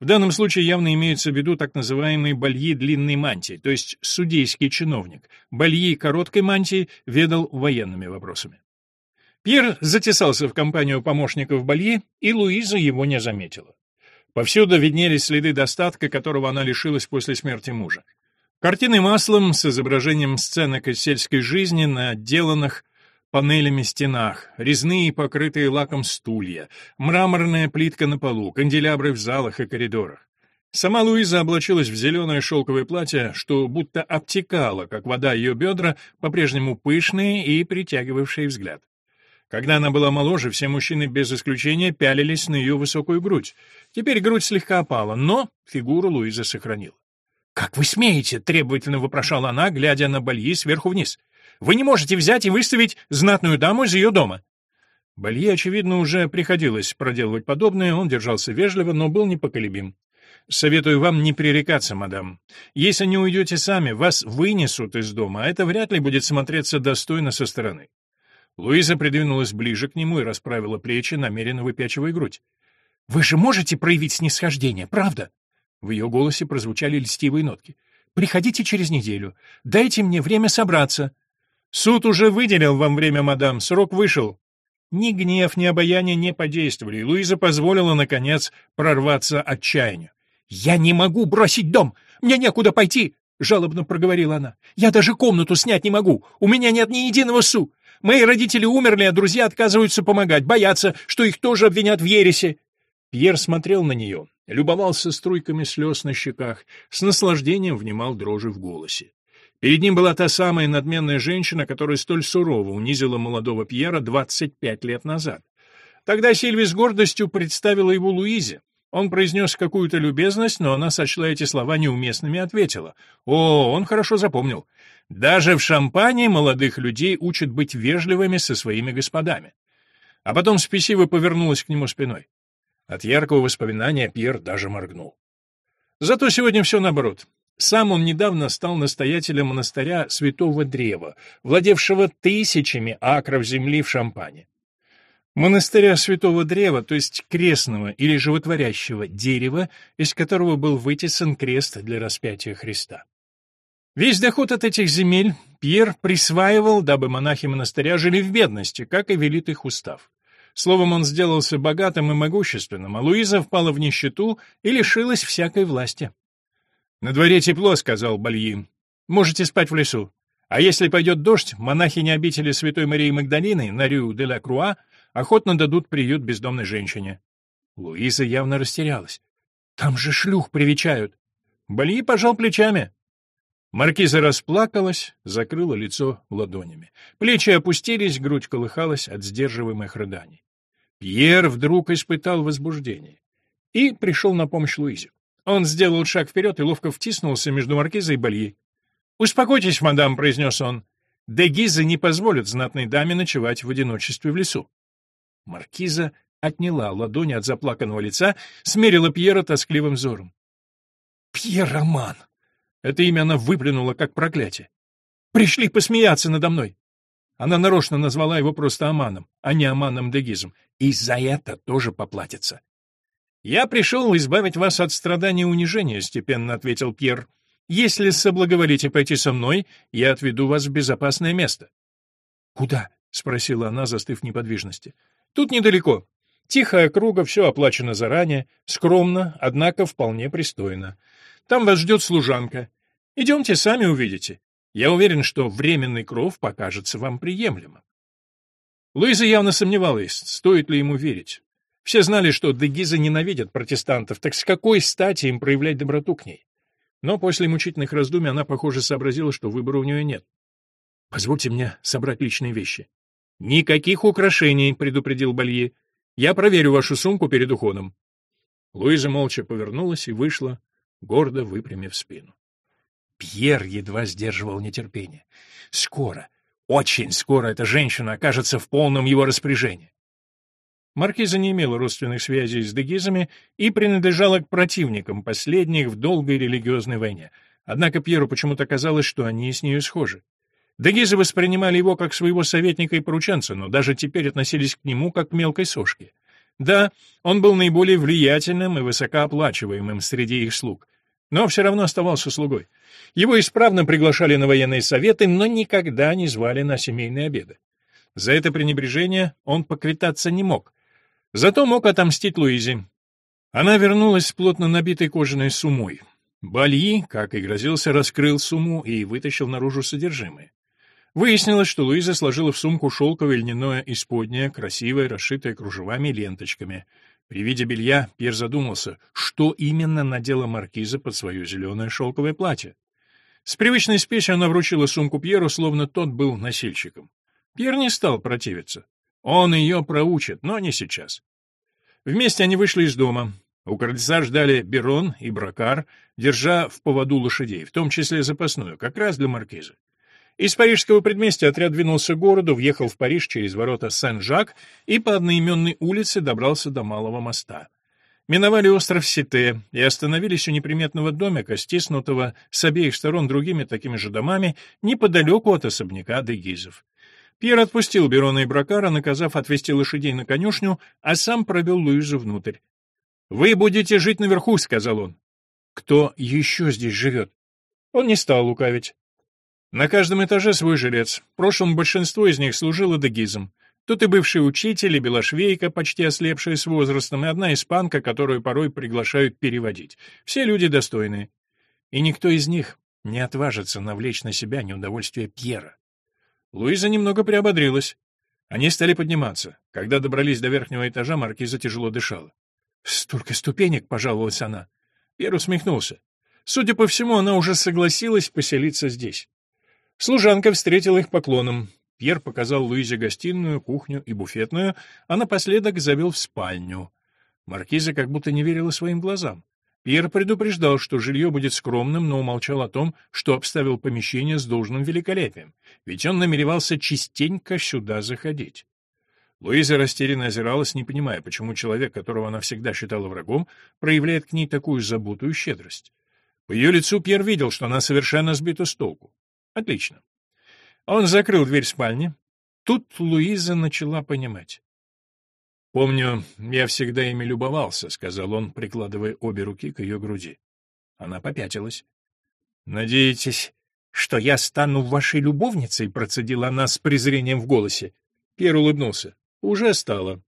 В данном случае явно имеется в виду так называемый бальи длинной мантии, то есть судейский чиновник. Бальи короткой мантии ведал военными вопросами. Пьер затесался в компанию помощников Бальи, и Луиза его не заметила. Повсюду виднелись следы достатка, которого она лишилась после смерти мужа. Картины маслом с изображением сценок из сельской жизни на отделанных панелями стенах, резные покрытые лаком стулья, мраморная плитка на полу, канделябры в залах и коридорах. Сама Луиза облачилась в зеленое шелковое платье, что будто обтекало, как вода ее бедра, по-прежнему пышные и притягивавшие взгляд. Когда она была моложе, все мужчины без исключения пялились на ее высокую грудь. Теперь грудь слегка опала, но фигуру Луиза сохранила. «Как вы смеете?» — требовательно вопрошала она, глядя на Бальи сверху вниз. Вы не можете взять и выставить знатную даму из ее дома». Балье, очевидно, уже приходилось проделывать подобное, он держался вежливо, но был непоколебим. «Советую вам не пререкаться, мадам. Если не уйдете сами, вас вынесут из дома, а это вряд ли будет смотреться достойно со стороны». Луиза придвинулась ближе к нему и расправила плечи, намеренно выпячивая грудь. «Вы же можете проявить снисхождение, правда?» В ее голосе прозвучали льстивые нотки. «Приходите через неделю. Дайте мне время собраться. Суд уже выделил вам время, мадам, срок вышел. Ни гнев, ни обаяние не подействовали, и Луиза позволила, наконец, прорваться отчаянию. «Я не могу бросить дом! Мне некуда пойти!» — жалобно проговорила она. «Я даже комнату снять не могу! У меня нет ни единого су! Мои родители умерли, а друзья отказываются помогать, боятся, что их тоже обвинят в ересе!» Пьер смотрел на нее, любовался струйками слез на щеках, с наслаждением внимал дрожи в голосе. Перед ним была та самая надменная женщина, которая столь сурово унизила молодого Пьера 25 лет назад. Тогда Сильви с гордостью представила его Луизе. Он произнес какую-то любезность, но она сочла эти слова неуместными и ответила. О, он хорошо запомнил. Даже в шампане молодых людей учат быть вежливыми со своими господами. А потом спесиво повернулась к нему спиной. От яркого воспоминания Пьер даже моргнул. Зато сегодня все наоборот. Сам он недавно стал настоятелем монастыря Святого Древа, владевшего тысячами акров земли в Шампане. монастыря Святого Древа, то есть крестного или животворящего дерева, из которого был вытесан крест для распятия Христа. Весь доход от этих земель Пьер присваивал, дабы монахи монастыря жили в бедности, как и велит их устав. Словом, он сделался богатым и могущественным, а Луиза впала в нищету и лишилась всякой власти. «На дворе тепло», — сказал Бальи. «Можете спать в лесу. А если пойдет дождь, монахини обители Святой Марии Магдалины на Рю де ла Круа охотно дадут приют бездомной женщине». Луиза явно растерялась. «Там же шлюх привечают». Бальи пожал плечами. Маркиза расплакалась, закрыла лицо ладонями. Плечи опустились, грудь колыхалась от сдерживаемых рыданий. Пьер вдруг испытал возбуждение и пришел на помощь Луизе. Он сделал шаг вперед и ловко втиснулся между Маркизой и Бальи. «Успокойтесь, мадам», — произнес он. «Де Гиза не позволит знатной даме ночевать в одиночестве в лесу». Маркиза отняла ладони от заплаканного лица, смерила Пьера тоскливым взором. «Пьер Роман!» Это имя она выплюнула как проклятие. «Пришли посмеяться надо мной!» Она нарочно назвала его просто Аманом, а не Аманом Дегизом, и за это тоже поплатится. «Я пришел избавить вас от страданий и унижения», — степенно ответил Пьер. «Если соблаговолите пойти со мной, я отведу вас в безопасное место». «Куда?» — спросила она, застыв в неподвижности. «Тут недалеко. Тихая круга, все оплачено заранее, скромно, однако вполне пристойно. Там вас ждет служанка. Идемте, сами увидите. Я уверен, что временный кров покажется вам приемлемым. Луиза явно сомневалась, стоит ли ему верить. Все знали, что дегизы ненавидят протестантов, так с какой стати им проявлять доброту к ней? Но после мучительных раздумий она, похоже, сообразила, что выбора у нее нет. «Позвольте мне собрать личные вещи». «Никаких украшений», — предупредил Балье. «Я проверю вашу сумку перед уходом». Луиза молча повернулась и вышла, гордо выпрямив спину. Пьер едва сдерживал нетерпение. Скоро, очень скоро эта женщина окажется в полном его распоряжении. Маркиза не имела родственных связей с дегизами и принадлежала к противникам последних в долгой религиозной войне. Однако Пьеру почему-то казалось, что они с нею схожи. Дегизы воспринимали его как своего советника и порученца, но даже теперь относились к нему как к мелкой сошке. Да, он был наиболее влиятельным и высокооплачиваемым среди их слуг, но все равно оставался слугой. Его исправно приглашали на военные советы, но никогда не звали на семейные обеды. За это пренебрежение он поквитаться не мог. Зато мог отомстить Луизе. Она вернулась с плотно набитой кожаной сумой. Бальи, как и грозился, раскрыл сумму и вытащил наружу содержимое. Выяснилось, что Луиза сложила в сумку шелковое льняное исподнее, красивое, расшитое кружевами и ленточками. При виде белья Пьер задумался, что именно надела маркиза под свое зеленое шелковое платье. С привычной спесью она вручила сумку Пьеру, словно тот был носильщиком. Пьер не стал противиться. Он ее проучит, но не сейчас. Вместе они вышли из дома. У крыльца ждали Берон и Бракар, держа в поводу лошадей, в том числе запасную, как раз для маркиза. Из парижского предместья отряд двинулся к городу, въехал в Париж через ворота Сен-Жак и по одноименной улице добрался до Малого моста. Миновали остров Сите и остановились у неприметного домика, стиснутого с обеих сторон другими такими же домами, неподалеку от особняка Дегизов. Пьер отпустил Берона и Бракара, наказав отвезти лошадей на конюшню, а сам провел Луизу внутрь. «Вы будете жить наверху», — сказал он. «Кто еще здесь живет?» Он не стал лукавить. На каждом этаже свой жилец. В прошлом большинство из них служило дегизом. Тут и бывший учитель, и белошвейка, почти ослепшая с возрастом, и одна испанка, которую порой приглашают переводить. Все люди достойные. И никто из них не отважится навлечь на себя неудовольствие Пьера. Луиза немного приободрилась. Они стали подниматься. Когда добрались до верхнего этажа, маркиза тяжело дышала. «Столько ступенек!» — пожаловалась она. Пьер усмехнулся. Судя по всему, она уже согласилась поселиться здесь. Служанка встретила их поклоном. Пьер показал Луизе гостиную, кухню и буфетную, а напоследок завел в спальню. Маркиза как будто не верила своим глазам. Пьер предупреждал, что жилье будет скромным, но умолчал о том, что обставил помещение с должным великолепием, ведь он намеревался частенько сюда заходить. Луиза растерянно озиралась, не понимая, почему человек, которого она всегда считала врагом, проявляет к ней такую заботу и щедрость. По ее лицу Пьер видел, что она совершенно сбита с толку. Отлично. Он закрыл дверь спальни. Тут Луиза начала понимать. Помню, я всегда ими любовался, сказал он, прикладывая обе руки к ее груди. Она попятилась. Надеетесь, что я стану вашей любовницей? процедила она с презрением в голосе. Пьер улыбнулся. Уже стало.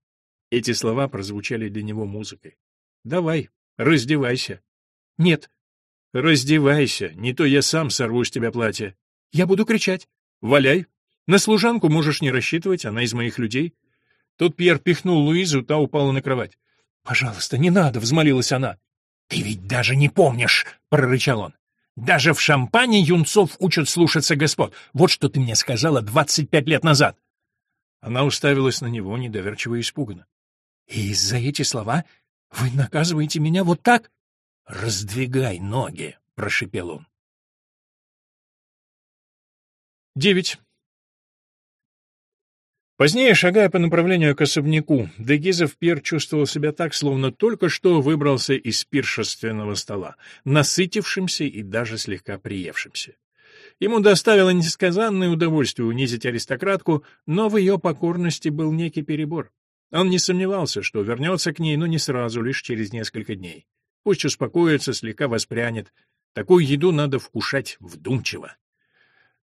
Эти слова прозвучали для него музыкой. Давай, раздевайся. Нет. Раздевайся, не то я сам сорву с тебя платье. Я буду кричать. Валяй. На служанку можешь не рассчитывать, она из моих людей. Тут Пьер пихнул Луизу, та упала на кровать. «Пожалуйста, не надо!» — взмолилась она. «Ты ведь даже не помнишь!» — прорычал он. «Даже в шампане юнцов учат слушаться господ. Вот что ты мне сказала двадцать пять лет назад!» Она уставилась на него, недоверчиво и испуганно. «И за эти слова вы наказываете меня вот так?» «Раздвигай ноги!» — прошипел он. Девять. Позднее, шагая по направлению к особняку, Дегизов Пьер чувствовал себя так, словно только что выбрался из пиршественного стола, насытившимся и даже слегка приевшимся. Ему доставило несказанное удовольствие унизить аристократку, но в ее покорности был некий перебор. Он не сомневался, что вернется к ней, но не сразу, лишь через несколько дней. Пусть успокоится, слегка воспрянет. Такую еду надо вкушать вдумчиво.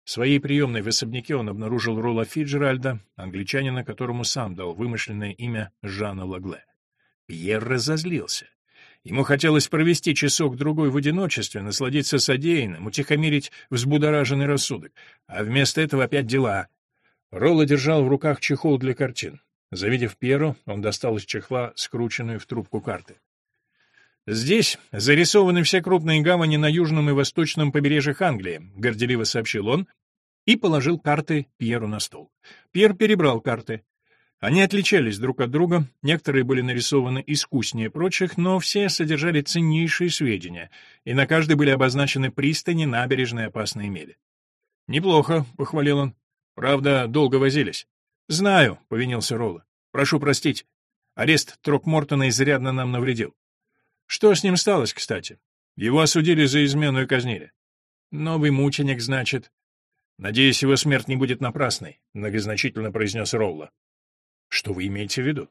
В своей приемной в особняке он обнаружил Ролла Фиджеральда, англичанина, которому сам дал вымышленное имя Жана Лагле. Пьер разозлился. Ему хотелось провести часок-другой в одиночестве, насладиться содеянным, утихомирить взбудораженный рассудок. А вместо этого опять дела. Ролла держал в руках чехол для картин. Завидев Пьеру, он достал из чехла скрученную в трубку карты. «Здесь зарисованы все крупные гавани на южном и восточном побережьях Англии», — горделиво сообщил он, и положил карты Пьеру на стол. Пьер перебрал карты. Они отличались друг от друга, некоторые были нарисованы искуснее прочих, но все содержали ценнейшие сведения, и на каждой были обозначены пристани, набережные, опасные мели. «Неплохо», — похвалил он. «Правда, долго возились». «Знаю», — повинился Ролла. «Прошу простить. Арест Трокмортона изрядно нам навредил». «Что с ним сталось, кстати?» «Его осудили за измену и казнили». «Новый мученик, значит?» «Надеюсь, его смерть не будет напрасной», — многозначительно произнес Ролла. «Что вы имеете в виду?»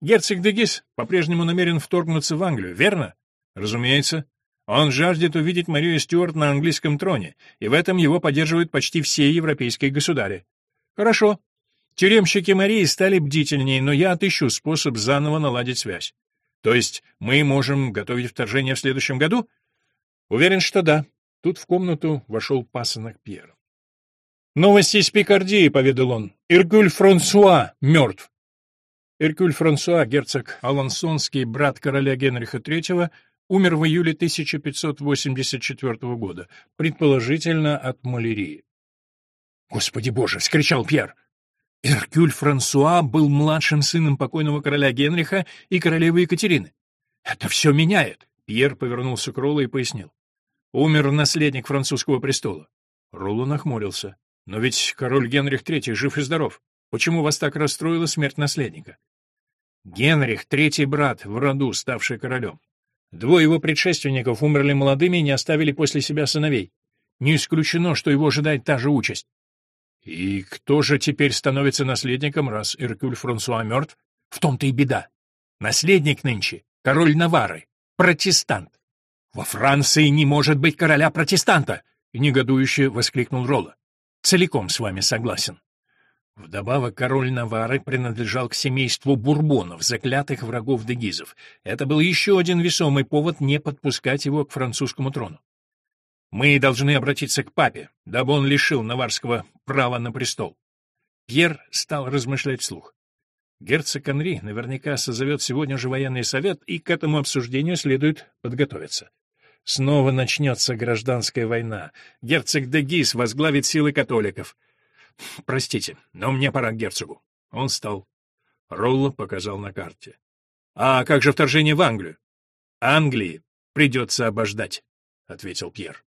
«Герцог Дегис по-прежнему намерен вторгнуться в Англию, верно?» «Разумеется. Он жаждет увидеть Марию Стюарт на английском троне, и в этом его поддерживают почти все европейские государи». «Хорошо. Тюремщики Марии стали бдительнее, но я отыщу способ заново наладить связь. То есть мы можем готовить вторжение в следующем году?» «Уверен, что да». Тут в комнату вошел пасынок Пьер. «Новости из Пикардии», — поведал он. «Иркюль Франсуа мертв». Иркюль Франсуа, герцог Алансонский, брат короля Генриха III, умер в июле 1584 года, предположительно от малярии. «Господи боже!» — вскричал Пьер. Иркюль Франсуа был младшим сыном покойного короля Генриха и королевы Екатерины. «Это все меняет!» — Пьер повернулся к Роллу и пояснил. «Умер наследник французского престола». Ролло нахмурился. Но ведь король Генрих III жив и здоров. Почему вас так расстроила смерть наследника? Генрих — третий брат в роду, ставший королем. Двое его предшественников умерли молодыми и не оставили после себя сыновей. Не исключено, что его ожидает та же участь. И кто же теперь становится наследником, раз Иркюль Франсуа мертв? В том-то и беда. Наследник нынче — король Навары, протестант. Во Франции не может быть короля-протестанта! — негодующе воскликнул Ролла. Целиком с вами согласен. Вдобавок, король Навары принадлежал к семейству бурбонов, заклятых врагов дегизов. Это был еще один весомый повод не подпускать его к французскому трону. Мы должны обратиться к папе, дабы он лишил наварского права на престол. Пьер стал размышлять вслух. Герцог Анри наверняка созовет сегодня же военный совет, и к этому обсуждению следует подготовиться. Снова начнется гражданская война. Герцог де Гис возглавит силы католиков. Простите, но мне пора к герцогу. Он встал. Ролло показал на карте. А как же вторжение в Англию? Англии придется обождать, — ответил Пьер.